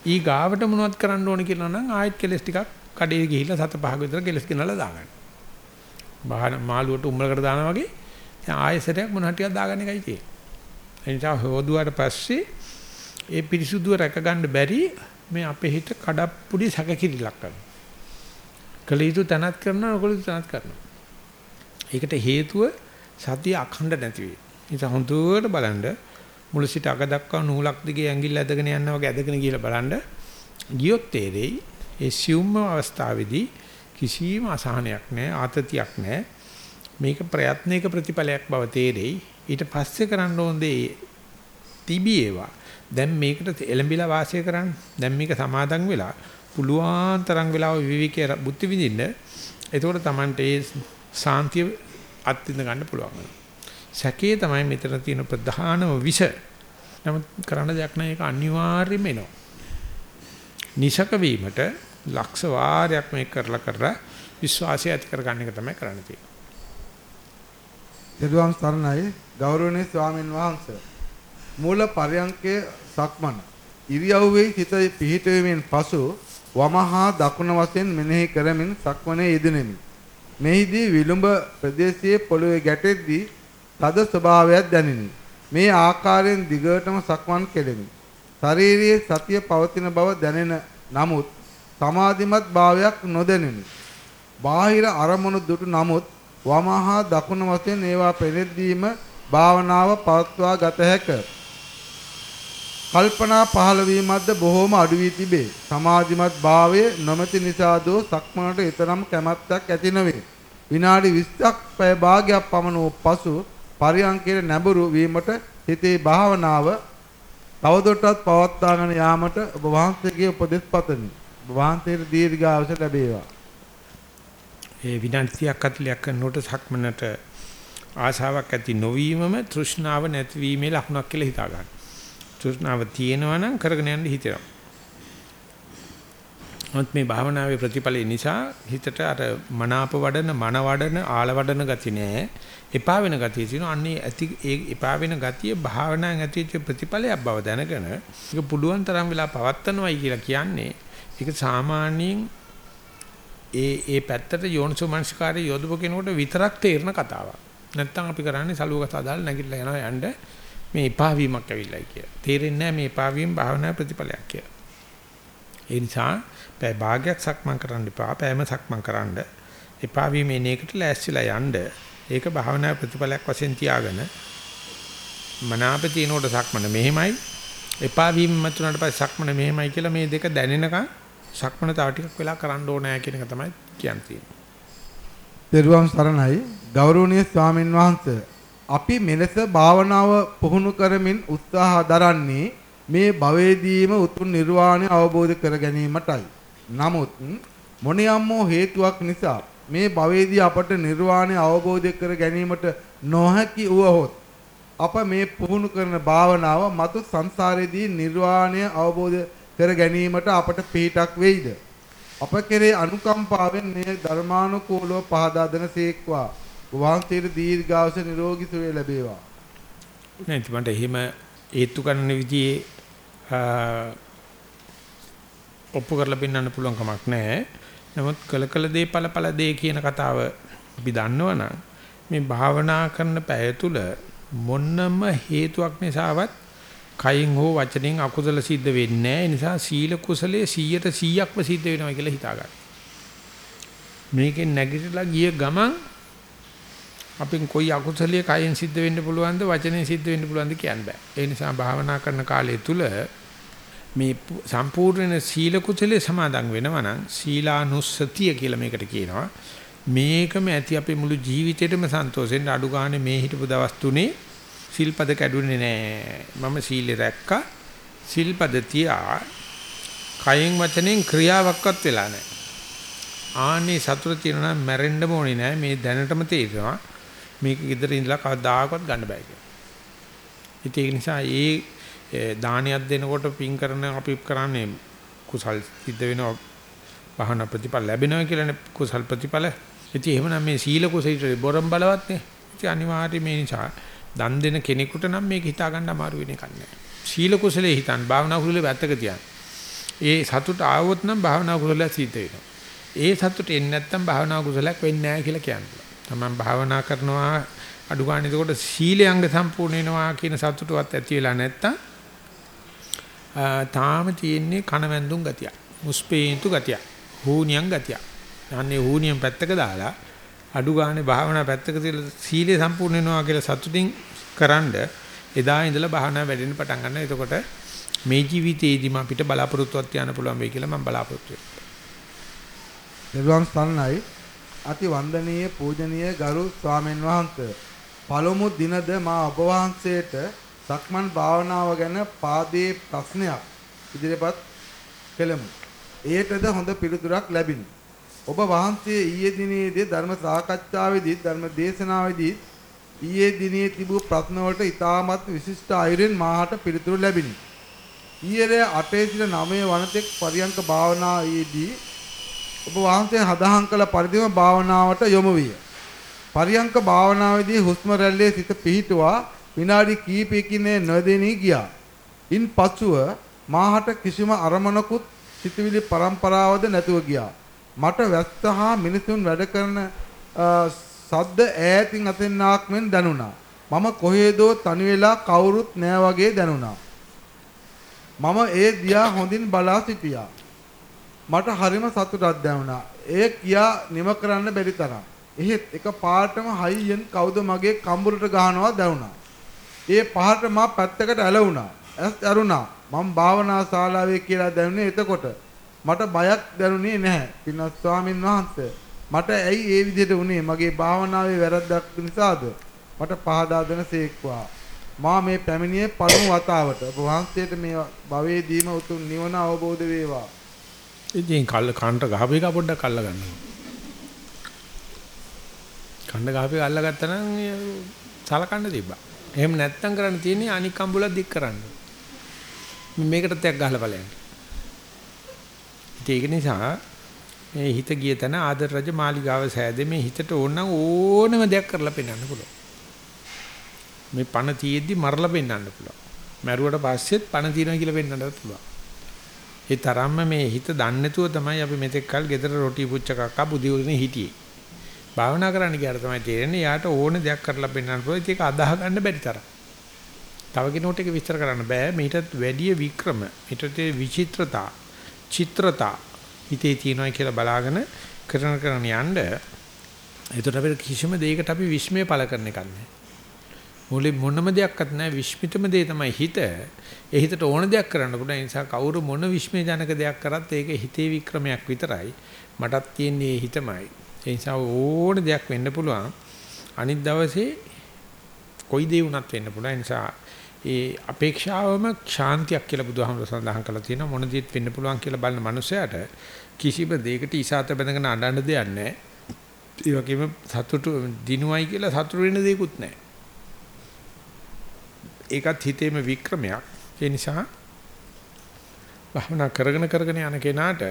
ඊ ගාවට මොනවද කරන්න ඕන කියලා නම් ආයෙත් කෙලස් ටිකක් කඩේ ගිහිල්ලා සත පහක විතර කෙලස් ගෙනලා දාගන්න. බාහන මාළුවට උම්මලකට දානවා වගේ දැන් ආයෙසරයක් මොන හටියක් දාගන්න එකයි තියෙන්නේ. ඒ නිසා හොදුවාට පස්සේ ඒ පිරිසුදුව රැක ගන්න බැරි මේ අපේ හිත කඩප්පුඩි සැකකිරිලක් කරනවා. කළ යුතු තැනත් කරනවා නොකළ යුතු තැනත් කරනවා. ඒකට හේතුව සතිය අඛණ්ඩ නැති වෙයි. නිසා හොඳට බලන්න මුල සිට අග දක්වා නූලක් දිගේ ඇඟිල්ල ඇදගෙන යනවා වගේ ඇදගෙන ගිහලා බලන්න ගියොත් තේරෙයි ඒ සියුම්ම අවස්ථාවේදී කිසිම අසහනයක් නැහැ ආතතියක් නැහැ මේක ප්‍රයත්නයක ප්‍රතිඵලයක් බව තේරෙයි ඊට පස්සේ කරන්න ඕන දේ තිබීවා දැන් මේකට එළඹිලා වාසය කරන්න දැන් මේක සමාදන් වෙලා පුළුවන් තරම් වෙලාව විවිකේ බුද්ධ විඳින්න එතකොට Tamante ඒ සාන්තිය අත්විඳ ගන්න පුළුවන් වෙනවා සැකේ තමයි මෙතන තියෙන ප්‍රධානම විෂ. නමුත් කරන්න දෙයක් නැහැ ඒක අනිවාර්යයෙන්ම එනවා. නිසක වීමට ලක්ෂ වාරයක් මේක කරලා කරලා විශ්වාසය ඇති කරගන්න එක තමයි කරන්න තියෙන්නේ. දෙදුවම් සරණයි ගෞරවනීය ස්වාමින් වහන්සේ. මූල පරයන්කේ සක්මන. ඉරියව්වේ හිත පිහිටවීමෙන් පසු වමහා දකුණ වශයෙන් මෙනෙහි කරමින් සක්මනේ යෙදෙනෙමි. මෙහිදී විලුඹ ප්‍රදේශයේ පොළවේ ගැටෙද්දී තද ස්වභාවයක් දැනිනි. මේ ආකාරයෙන් දිගටම සක්මන් කෙලෙමි. ශාරීරියේ සතිය පවතින බව දැනෙන නමුත් සමාධිමත් භාවයක් නොදැනිනි. බාහිර අරමුණු දුටු නමුත් වමහා දකුණ වශයෙන් ඒවා පෙරෙද්දීම භාවනාව පවත්වා ගත හැක. කල්පනා පහළ වීමක්ද බොහෝම අඩු වී තිබේ. සමාධිමත් භාවය නොමැති නිසා දෝ සක්මනට ඊතරම් කැමැත්තක් ඇති නොවේ. විනාඩි 20ක් පැය භාගයක් පමණ වූ පසු පරියංකයට නැඹුරු වීමට හිතේ භාවනාව තවදුරටත් පවත්වාගෙන යාමට ඔබ වහන්සේගේ උපදෙස් පතමි. ඔබ වහන්සේට දීර්ඝායුෂ ලැබේවා. ඒ විනාඩි 30ක් 40ක් කරනකොට සක්මනට ආශාවක් ඇති නොවීමම තෘෂ්ණාව නැතිවීමේ ලක්ෂණක් කියලා හිතා ගන්න. තෘෂ්ණාව තියෙනවා නම් කරගෙන යන්න හිතෙනවා. නමුත් මේ භාවනාවේ ප්‍රතිඵලය නිසා හිතට අර මනාප වඩන, මන වඩන, ආල වඩන ගති නෑ. එපා වෙන ගතිය තියෙනවා. අන්නේ ඇති ඒ එපා වෙන ගතිය භාවනාවෙන් ඇතිවෙච්ච ප්‍රතිඵලයක් බව දැනගෙන ඒක පුළුවන් තරම් වෙලා පවත්නවයි කියලා කියන්නේ ඒක සාමාන්‍යයෙන් ඒ ඒ පැත්තට යෝනිසෝ මනස්කාරය යොදපු කෙනෙකුට විතරක් තේරෙන කතාවක්. නැත්තම් අපි කරන්නේ සලුවක සාදාලා නැගිටලා යනවා යන්න මේ එපා වීමක් ඇවිල්ලායි කියලා. තේරෙන්නේ නැහැ මේ එපා වීම භාවනා ප්‍රතිඵලයක් කියලා. ඒ නිසා පැය භාගයක් සක්මන් කරන්න එපා. පැයම සක්මන් කරන්න. එපා වීම එන එකට ලෑස්තිලා යන්න. ඒක භාවනා ප්‍රතිඵලයක් වශයෙන් තියාගෙන මනාපතිනෝට සක්මන මෙහෙමයි. එපා වීම මතුනට පස්සේ සක්මන මෙහෙමයි කියලා මේ දෙක දැනෙනකන් සක්මන තව ටිකක් වෙලා කරන්න ඕනෑ කියන එක තමයි කියන්නේ. දරුවන් සරණයි ගෞරවනීය ස්වාමින් වහන්සේ අපි මෙලෙස භාවනාව පුහුණු කරමින් උත්සාහ දරන්නේ මේ භවයේදීම උතුම් නිර්වාණය අවබෝධ කර ගැනීමටයි. නමුත් මොනියම්මෝ හේතුවක් නිසා මේ භවයේදී අපට නිර්වාණය අවබෝධ කර ගැනීමට නොහැකි වුවහොත් අප මේ පුහුණු කරන භාවනාව මතු සංසාරයේදී නිර්වාණය අවබෝධ කර ගැනීමට අපට පිටක් වෙයිද අප කෙරේ අනුකම්පාවෙන් මේ ධර්මානුකූලව පහදා දෙන සේක්වා වහන්සේට දීර්ඝාස නිරෝගී සුවය ලැබේවා නැත්නම් මට එහෙම හේතු කරන විදිහේ ඔප්පු කරලා පෙන්වන්න පුළුවන් කමක් නැහැ. නමුත් කළ කළ දේ ඵල ඵල දේ කියන කතාව අපි දන්නවනම් මේ භාවනා කරන පැය තුල මොන්නම හේතුවක් නිසාවත් කයින් හෝ වචනෙන් අකුසල සිද්ධ වෙන්නේ නැහැ. ඒ නිසා සීල කුසලයේ 100ට 100ක්ම සිද්ධ වෙනවා කියලා හිතා ගන්න. මේකෙන් නැගිටලා ගිය ගමන් අපෙන් කොයි අකුසලිය කයෙන් සිද්ධ වෙන්න පුළුවන්ද වචනෙන් සිද්ධ වෙන්න පුළුවන්ද කියන්න බෑ. ඒ නිසා භාවනා කරන කාලය තුල මේ සම්පූර්ණ සීල කුසලයේ සමාදන් වෙනවා නම් සීලානුස්සතිය කියලා මේකට කියනවා. මේකම ඇති අපේ මුළු ජීවිතේටම සන්තෝෂෙන් අඩු ගානේ මේ හිටපු දවස් තුනේ සිල්පද කැඩුනේ නෑ. මම සීලෙ රැක්කා. සිල්පද තියා කයෙන් වචනෙන් ක්‍රියාවක්වත් වෙලා නෑ. ආන්නේ සතුට තියෙනවා නම් මැරෙන්නම ඕනේ නෑ. මේ දැනටම තේරෙනවා. මේක ගෙදර ඉඳලා කවදාකවත් ගන්න බෑ කියලා. ඒක නිසා ඒ දානයක් දෙනකොට පින් කරන අපි කරන්නේ කුසල් සිද්ධ වෙනවා වහන ප්‍රතිඵල ලැබෙනවා කියලානේ කුසල් ප්‍රතිඵල. ඉතින් එහෙමනම් මේ සීල කුසීට බොරම් බලවත් නේ. ඉතින් අනිවාර්යයෙන් මේ නිසා දන් දෙන කෙනෙකුට නම් මේක හිතා ගන්න අමාරු වෙන එකක් නෑ. සීල කුසලයේ හිතන් භාවනා කුසලයේ වැත්තක තියන්න. ඒ සතුට ආවොත් නම් භාවනා කුසලයක් සිද්ධ වෙනවා. ඒ සතුට එන්නේ නැත්නම් භාවනා කුසලයක් වෙන්නේ නැහැ කියලා කියනවා. තමන් භාවනා කරනවා අඩු ගන්න එතකොට සීලයංග සම්පූර්ණ වෙනවා කියන සතුටවත් ඇති වෙලා නැත්තම් තාම තියෙන්නේ කනවැන්දුම් ගතිය. මුස්පේන්තු ගතිය. හූනියන් ගතිය. අනේ හූනියන් පැත්තක දාලා අඩු ගානේ භාවනා පැත්තක තියලා සීලය සම්පූර්ණ වෙනවා කියලා සතුටින් කරන්ඩ එදා ඉඳලා භාවනා වැඩෙන්න පටන් ගන්නවා. එතකොට මේ ජීවිතේදීම අපිට බලාපොරොත්තුවක් තියන්න පුළුවන් වෙයි කියලා මම බලාපොරොත්තු වෙනවා. අති වන්දනීය පූජනීය ගරු ස්වාමීන් වහන්සේ පළමු දිනද මා ඔබ වහන්සේට සක්මන් භාවනාව ගැන පාදේ ප්‍රශ්නයක් ඉදිරිපත් කළෙමු. එයටද හොඳ පිළිතුරක් ලැබිනි. ඔබ වහන්සේ ඊයේ දිනේදී ධර්ම සාකච්ඡාවේදී ධර්ම දේශනාවේදී ඊයේ දිනේ තිබූ ප්‍රශ්න වලට ඉතාමත් විශිෂ්ට අයුරින් මාහට පිළිතුරු ලැබිනි. ඊයේ 8 සිට 9 වනතෙක් පරියංක භාවනාවේදී ඔබ වහන්සේ හදාහන් කළ පරිදිම භාවනාවට යොමු විය. පරියංක භාවනාවේදී හුස්ම රැල්ලේ සිත පිහිටුවා විනාඩි කිහිපයකින් නොදෙනී ගියා. ඉන් පසුව මාහට කිසිම අරමුණකුත් සිතවිලි පරම්පරාවද නැතුව ගියා. මට වැස්ස හා මිනිසුන් වැඩ කරන සද්ද ඈතින් අතෙන්නාක් මෙන් දැනුණා. මම කොහේදෝ තනි වෙලා කවුරුත් නෑ වගේ දැනුණා. මම ඒ දිහා හොඳින් බලා සිටියා. මට හරිම සතුටක් දැනුණා. එය කියා නිම කරන්න බැරි තරම්. එහෙත් එක පාටම හයියෙන් කවුද මගේ කම්බුරට ගහනවා දැනුණා. ඒ පහට මා පැත්තකට ඇලවුණා. ඇස් ඇරුණා. මම භාවනා ශාලාවේ කියලා දැනුනේ එතකොට. මට බයක් දැනුනේ නැහැ. පින්වත් ස්වාමින් වහන්සේ. මට ඇයි ඒ විදිහට වුනේ? මගේ භාවනාවේ වැරද්දක් නිසාද? මට පහදා දෙන සේක්වා. මා මේ පැමිණියේ පළමු වතාවට. ඔබ වහන්සේට මේ භවයේදීම උතුම් නිවන අවබෝධ වේවා. ඉතින් කල්ල කන්ට ගහපු එක පොඩ්ඩක් අල්ල ගන්නවා. කන්න ගහපු එක අල්ලගත්තා නම් සලකන්න තිබ්බා. එහෙම නැත්තම් කරන්න තියෙන්නේ අනික් කම්බුලක් දික් කරන්න. මේකට තයක් ගහලා බලන්න. ඒක නිසා මේ හිත ගිය තැන ආදර රජ මාලිගාව සෑදේ මේ හිතට ඕන නම් ඕනම දෙයක් කරලා පෙන්වන්න පුළුවන්. මේ පණ තියෙද්දි මරලා පෙන්වන්න පුළුවන්. මැරුවට පස්සෙත් පණ තියෙනවා කියලා පෙන්වන්නත් පුළුවන්. ඒ තරම්ම මේ හිත දන්නේ නැතුව තමයි අපි මෙතෙක් කල් ගෙදර රොටි පුච්ච කක්ක බුදි උරනේ හිටියේ. භාවනා කරන්න ගියාට තමයි තේරෙන්නේ යාට ඕන දෙයක් කරලා පෙන්වන්න පුළුවන් ඒක අදාහ ගන්න බැරි තරම්. තව කෙනෙකුට ඒක විස්තර කරන්න බෑ. මේකට වැඩි වික්‍රම, මේකට විචිත්‍රතා, චිත්‍රතා හිතේ තියෙනවා කියලා බලාගෙන කරන කරන යන්න එතකොට අපිට කිසිම දෙයකට අපි විශ්මය පළ කරන එකක් නෑ. මුලින් මොනම දෙයක්වත් නැහැ විශ්මිතම දේ තමයි හිත. ඒ හිතට ඕන දෙයක් කරන්න පුළුවන්. ඒ නිසා කවුරු මොන විශ්මය ජනක දෙයක් කරත් ඒක හිතේ වික්‍රමයක් විතරයි. මටත් තියෙන්නේ හිතමයි. ඒ නිසා ඕන දෙයක් වෙන්න පුළුවන්. අනිත් දවසේ කොයි දේ වුණත් වෙන්න පුළුවන්. ඒ නිසා ඒ අපේක්ෂාවම ශාන්තියක් කියලා බුදුහාමුදුර සඳහන් කරලා තියෙනවා. මොන දේත් වෙන්න පුළුවන් කියලා බලන මනුස්සයාට කිසිම දෙයකට ඉසాత බැඳගෙන අඬන්න දෙයක් නැහැ. ඒ වගේම සතුටු දිනුවයි කියලා සතුටු වෙන්න දෙයක්වත් නැහැ. ඒකත් හිතේම වික්‍රමයක්. ඒ නිසා භවනා කරගෙන කරගෙන යන කෙනාට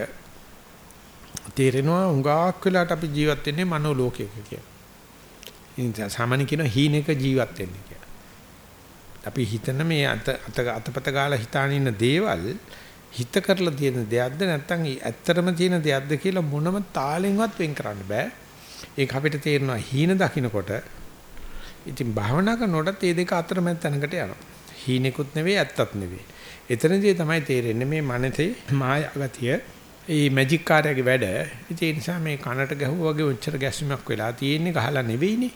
තේරෙනවා හුඟක් වෙලාට අපි ජීවත් වෙන්නේ මනෝ ලෝකයක කියලා. ඉතින් සාමාන්‍ය කියන හීනෙක ජීවත් වෙන්නේ කියලා. අපි හිතන මේ අත අත අතපත ගාලා හිතාන ඉන්න දේවල් හිත කරලා තියෙන දෙයක්ද නැත්නම් ඇත්තටම තියෙන දෙයක්ද කියලා මොනම තාලෙන්වත් වෙන් කරන්න බෑ. ඒක අපිට තේරෙනවා හීන දකින්නකොට. ඉතින් භාවනා කරනකොටත් මේ දෙක අතරමැද තැනකට යනවා. හීනෙකුත් නෙවෙයි ඇත්තත් නෙවෙයි. එතනදී තමයි තේරෙන්නේ මේ මනසේ මායාගතිය ඒ මැජික් කාර්යයේ වැඩ. ඒ නිසා මේ කනට ගැහුවා වගේ උච්චර ගැස්මක් වෙලා තියෙන්නේ ගහලා නෙවෙයිනේ.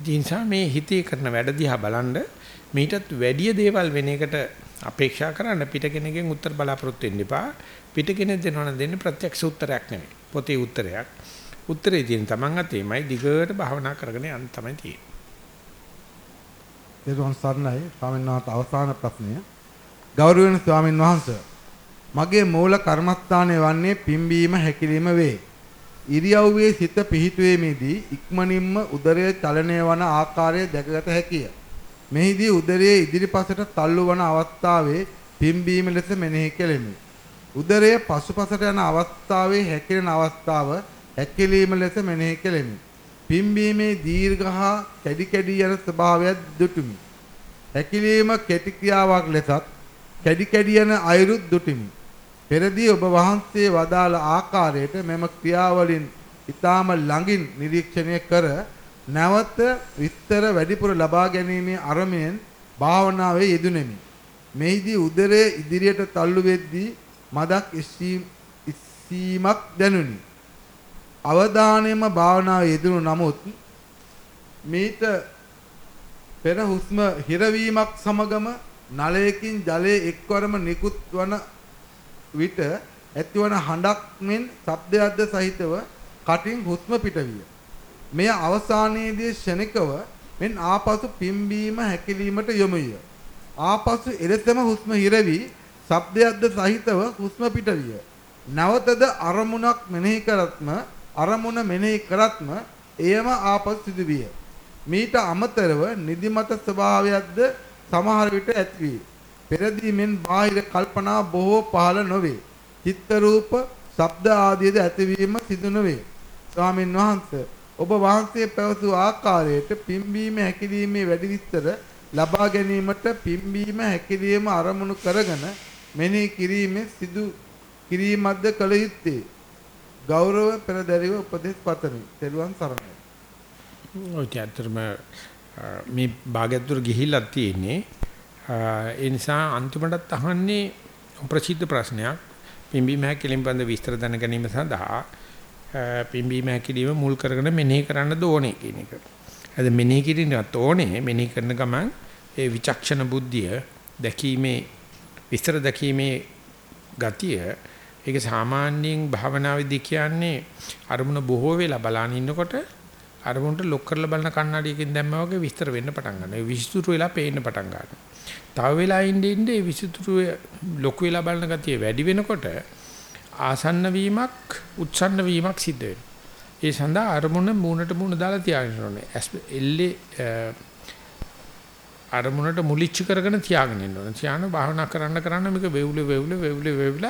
නිසා මේ හිතේ කරන වැඩ දිහා බලනද මීටත් වැඩිය දේවල් වෙන එකට අපේක්ෂා කරන්න පිට කෙනෙක්ගෙන් උත්තර බලාපොරොත්තු වෙන්න එපා. පිට කෙනෙක් දෙනවනම් දෙන්නේ ප්‍රත්‍යක්ෂ උත්තරයක් නෙවෙයි. පොතේ උත්තරයක්. උත්තරේ තියෙන තමන් අතේමයි දිගට භාවනා කරගෙන යන්න තමයි තියෙන්නේ. ඒකවන් සරණයි ස්වාමීන් වහන්සේ අවසාන ප්‍රශ්නය. ගෞරවනීය ස්වාමීන් වහන්සේ මගේ මූල කර්මස්ථානය වන්නේ පිම්බීම හැකිලිම වේ. ඉරියව්වේ සිත පිහිටුවීමේදී ඉක්මනින්ම උදරයේ චලනය වන ආකාරය දැකගත හැකිය. මෙහිදී උදරයේ ඉදිරිපසට තල්ලු වන අවස්ථාවේ පිම්බීම ලෙස මෙනෙහි කෙලෙමි. උදරයේ පසුපසට යන අවස්ථාවේ හැකිලෙන අවස්ථාව හැකිලීම ලෙස මෙනෙහි කෙලෙමි. පිම්බීමේ දීර්ඝ හා කැඩි කැඩි යන ස්වභාවයක් දුටුමි. හැකිලීම කෙටි ක්‍රියාවක් ලෙසත් කැඩි කැඩි යන අයුරුත් දුටිමි. පෙරදී ඔබ වහන්සේ වදාළ ආකාරයට මෙම ක්‍රියාවලින් ඊටාම ළඟින් නිරීක්ෂණය කර නැවත විස්තර වැඩිපුර ලබා ගැනීමේ අරමුණෙන් භාවනාවේ යෙදුණෙමි. මෙහිදී උදරයේ ඉදිරියට තල්ලු වෙද්දී මදක් ඉස්සීමක් දැනුනි. අවධානයම භාවනාවේ යෙදුණු නමුත් මීට පෙර හුස්ම හිරවීමක් සමගම නලයකින් ජලයේ එක්වරම නිකුත් වන විට ඇතිවන හඬක් මෙන් ශබ්දයක්ද සහිතව කටින් හුස්ම පිටවිය. මෙය අවසානයේදී ෂණිකව මෙන් ආපසු පිම්බීම හැකිලීමට යොමුය. ආපසු එලෙසම හුස්ම හිරවි ශබ්දයක්ද සහිතව හුස්ම පිටවිය. නැවතද අරමුණක් මෙනෙහි කරත්ම අරමුණ මෙනෙහි කරත්ම එයම ආපසු සිදුවිය. මීට අමතරව නිදිමත ස්වභාවයක්ද සමහර විට ඇතිවේ. පෙරදීමෙන් බාහිර කල්පනා බොහෝ පහළ නොවේ. චිත්ත රූප, ශබ්ද ආදීද ඇතිවීම සිදු නොවේ. ස්වාමින් වහන්සේ ඔබ වහන්සේ පැවසූ ආකාරයට පිම්බීම හැකිලීමේ වැඩි විස්තර ලබා ගැනීමට පිම්බීම හැකිලීම අරමුණු කරගෙන මෙනෙහි කිරීමේ සිදු කිරීමක්ද කළ යුත්තේ. ගෞරව පෙරදැරිව උපදෙස් පතමි. තෙරුවන් සරණයි. ඔය ඇත්තටම මේ භාගයතුර ගිහිල්ලා තියෙන්නේ ඒ නිසා අන්තිමටත් අහන්නේ ප්‍රසිද්ධ ප්‍රශ්නයක් පිම්බීම හැකිලිම් බඳ විස්තර දැන ගැනීම සඳහා පිම්බීම හැකිලිම මුල් කරගෙන මෙනෙහි කරන්න ඕනේ කියන එක. අද මෙනෙහි කිරීමත් ඕනේ මෙනෙහි කරන ගමන් ඒ විචක්ෂණ බුද්ධිය දැකීමේ විස්තර දැකීමේ ගතිය ඒක සාමාන්‍යයෙන් භාවනාවේදී කියන්නේ අරමුණ බොහෝ වෙලා බලන ඉන්නකොට අරමුණට ලොක් කරලා බලන කණ්ණාඩියකින් දැම්මා වගේ විස්තර වෙන්න පටන් ගන්නවා. ඒ විස්තර වෙලා පේන්න පටන් ගන්නවා. තව වෙලා ඉඳින් ඉඳේ විස්තර ලොකු වෙලා බලන ගතිය වැඩි වෙනකොට ආසන්න වීමක් උත්සන්න වීමක් සිද්ධ වෙනවා. ඒ සඳහා අරමුණ මූණට මූණ දාලා තියාගෙන ඕනේ. එල්ලේ අරමුණට මුලිච්ච කරගෙන තියාගෙන ඉන්න ඕනේ. ධානය භාවනා කරන්න කරන්න මේක වෙවුල වෙවුල වෙවුල වෙවුල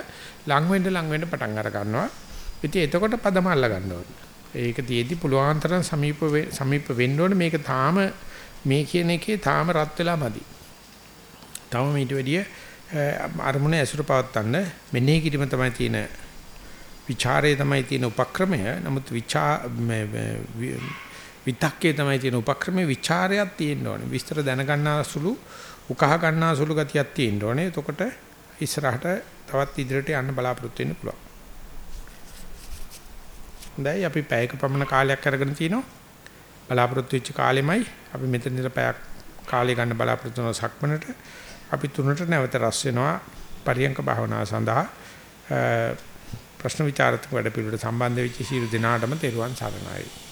ලඟ වෙන්න ලඟ වෙන්න පටන් අර ගන්නවා. ඉතින් එතකොට පදම අල්ල ගන්න ඕනේ. ඒක තියේදී පුළුවන් තරම් සමීප සමීප වෙන්න ඕනේ. මේක තාම මේ කියන එකේ තාම රත් වෙලා මදි. තව ඊට වැඩිය අරමුණ ඇසුර පවත්තන්න මෙනෙහි කිරීම තමයි තියෙන ਵਿਚාරයේ තමයි තියෙන උපක්‍රමය. නමුත් විචා විතක්කේ තමයි තියෙන උපක්‍රමයේ ਵਿਚාරයක් තියෙන්න ඕනේ. විස්තර දැනගන්නා සුළු උකහා ගන්නා සුළු ගතියක් තියෙන්න ඕනේ. එතකොට ඉස්සරහට තවත් ඉදිරියට යන්න බලාපොරොත්තු වෙන්න පුළුවන්. හොඳයි අපි පැයක පමණ කාලයක් අරගෙන තිනවා. බලාපොරොත්තු වෙච්ච කාලෙමයි අපි මෙතන ඉඳලා පැයක් කාලය ගන්න බලාපොරොත්තු වෙන සක්මනට අපි තුනට නැවත රැස් වෙනවා පරියංක භාවනාව සඳහා ප්‍රශ්න විචාරත්මක වැඩ පිළිවෙලට සම්බන්ධ වෙච්ච සියලු දෙනාටම තෙරුවන් සරණයි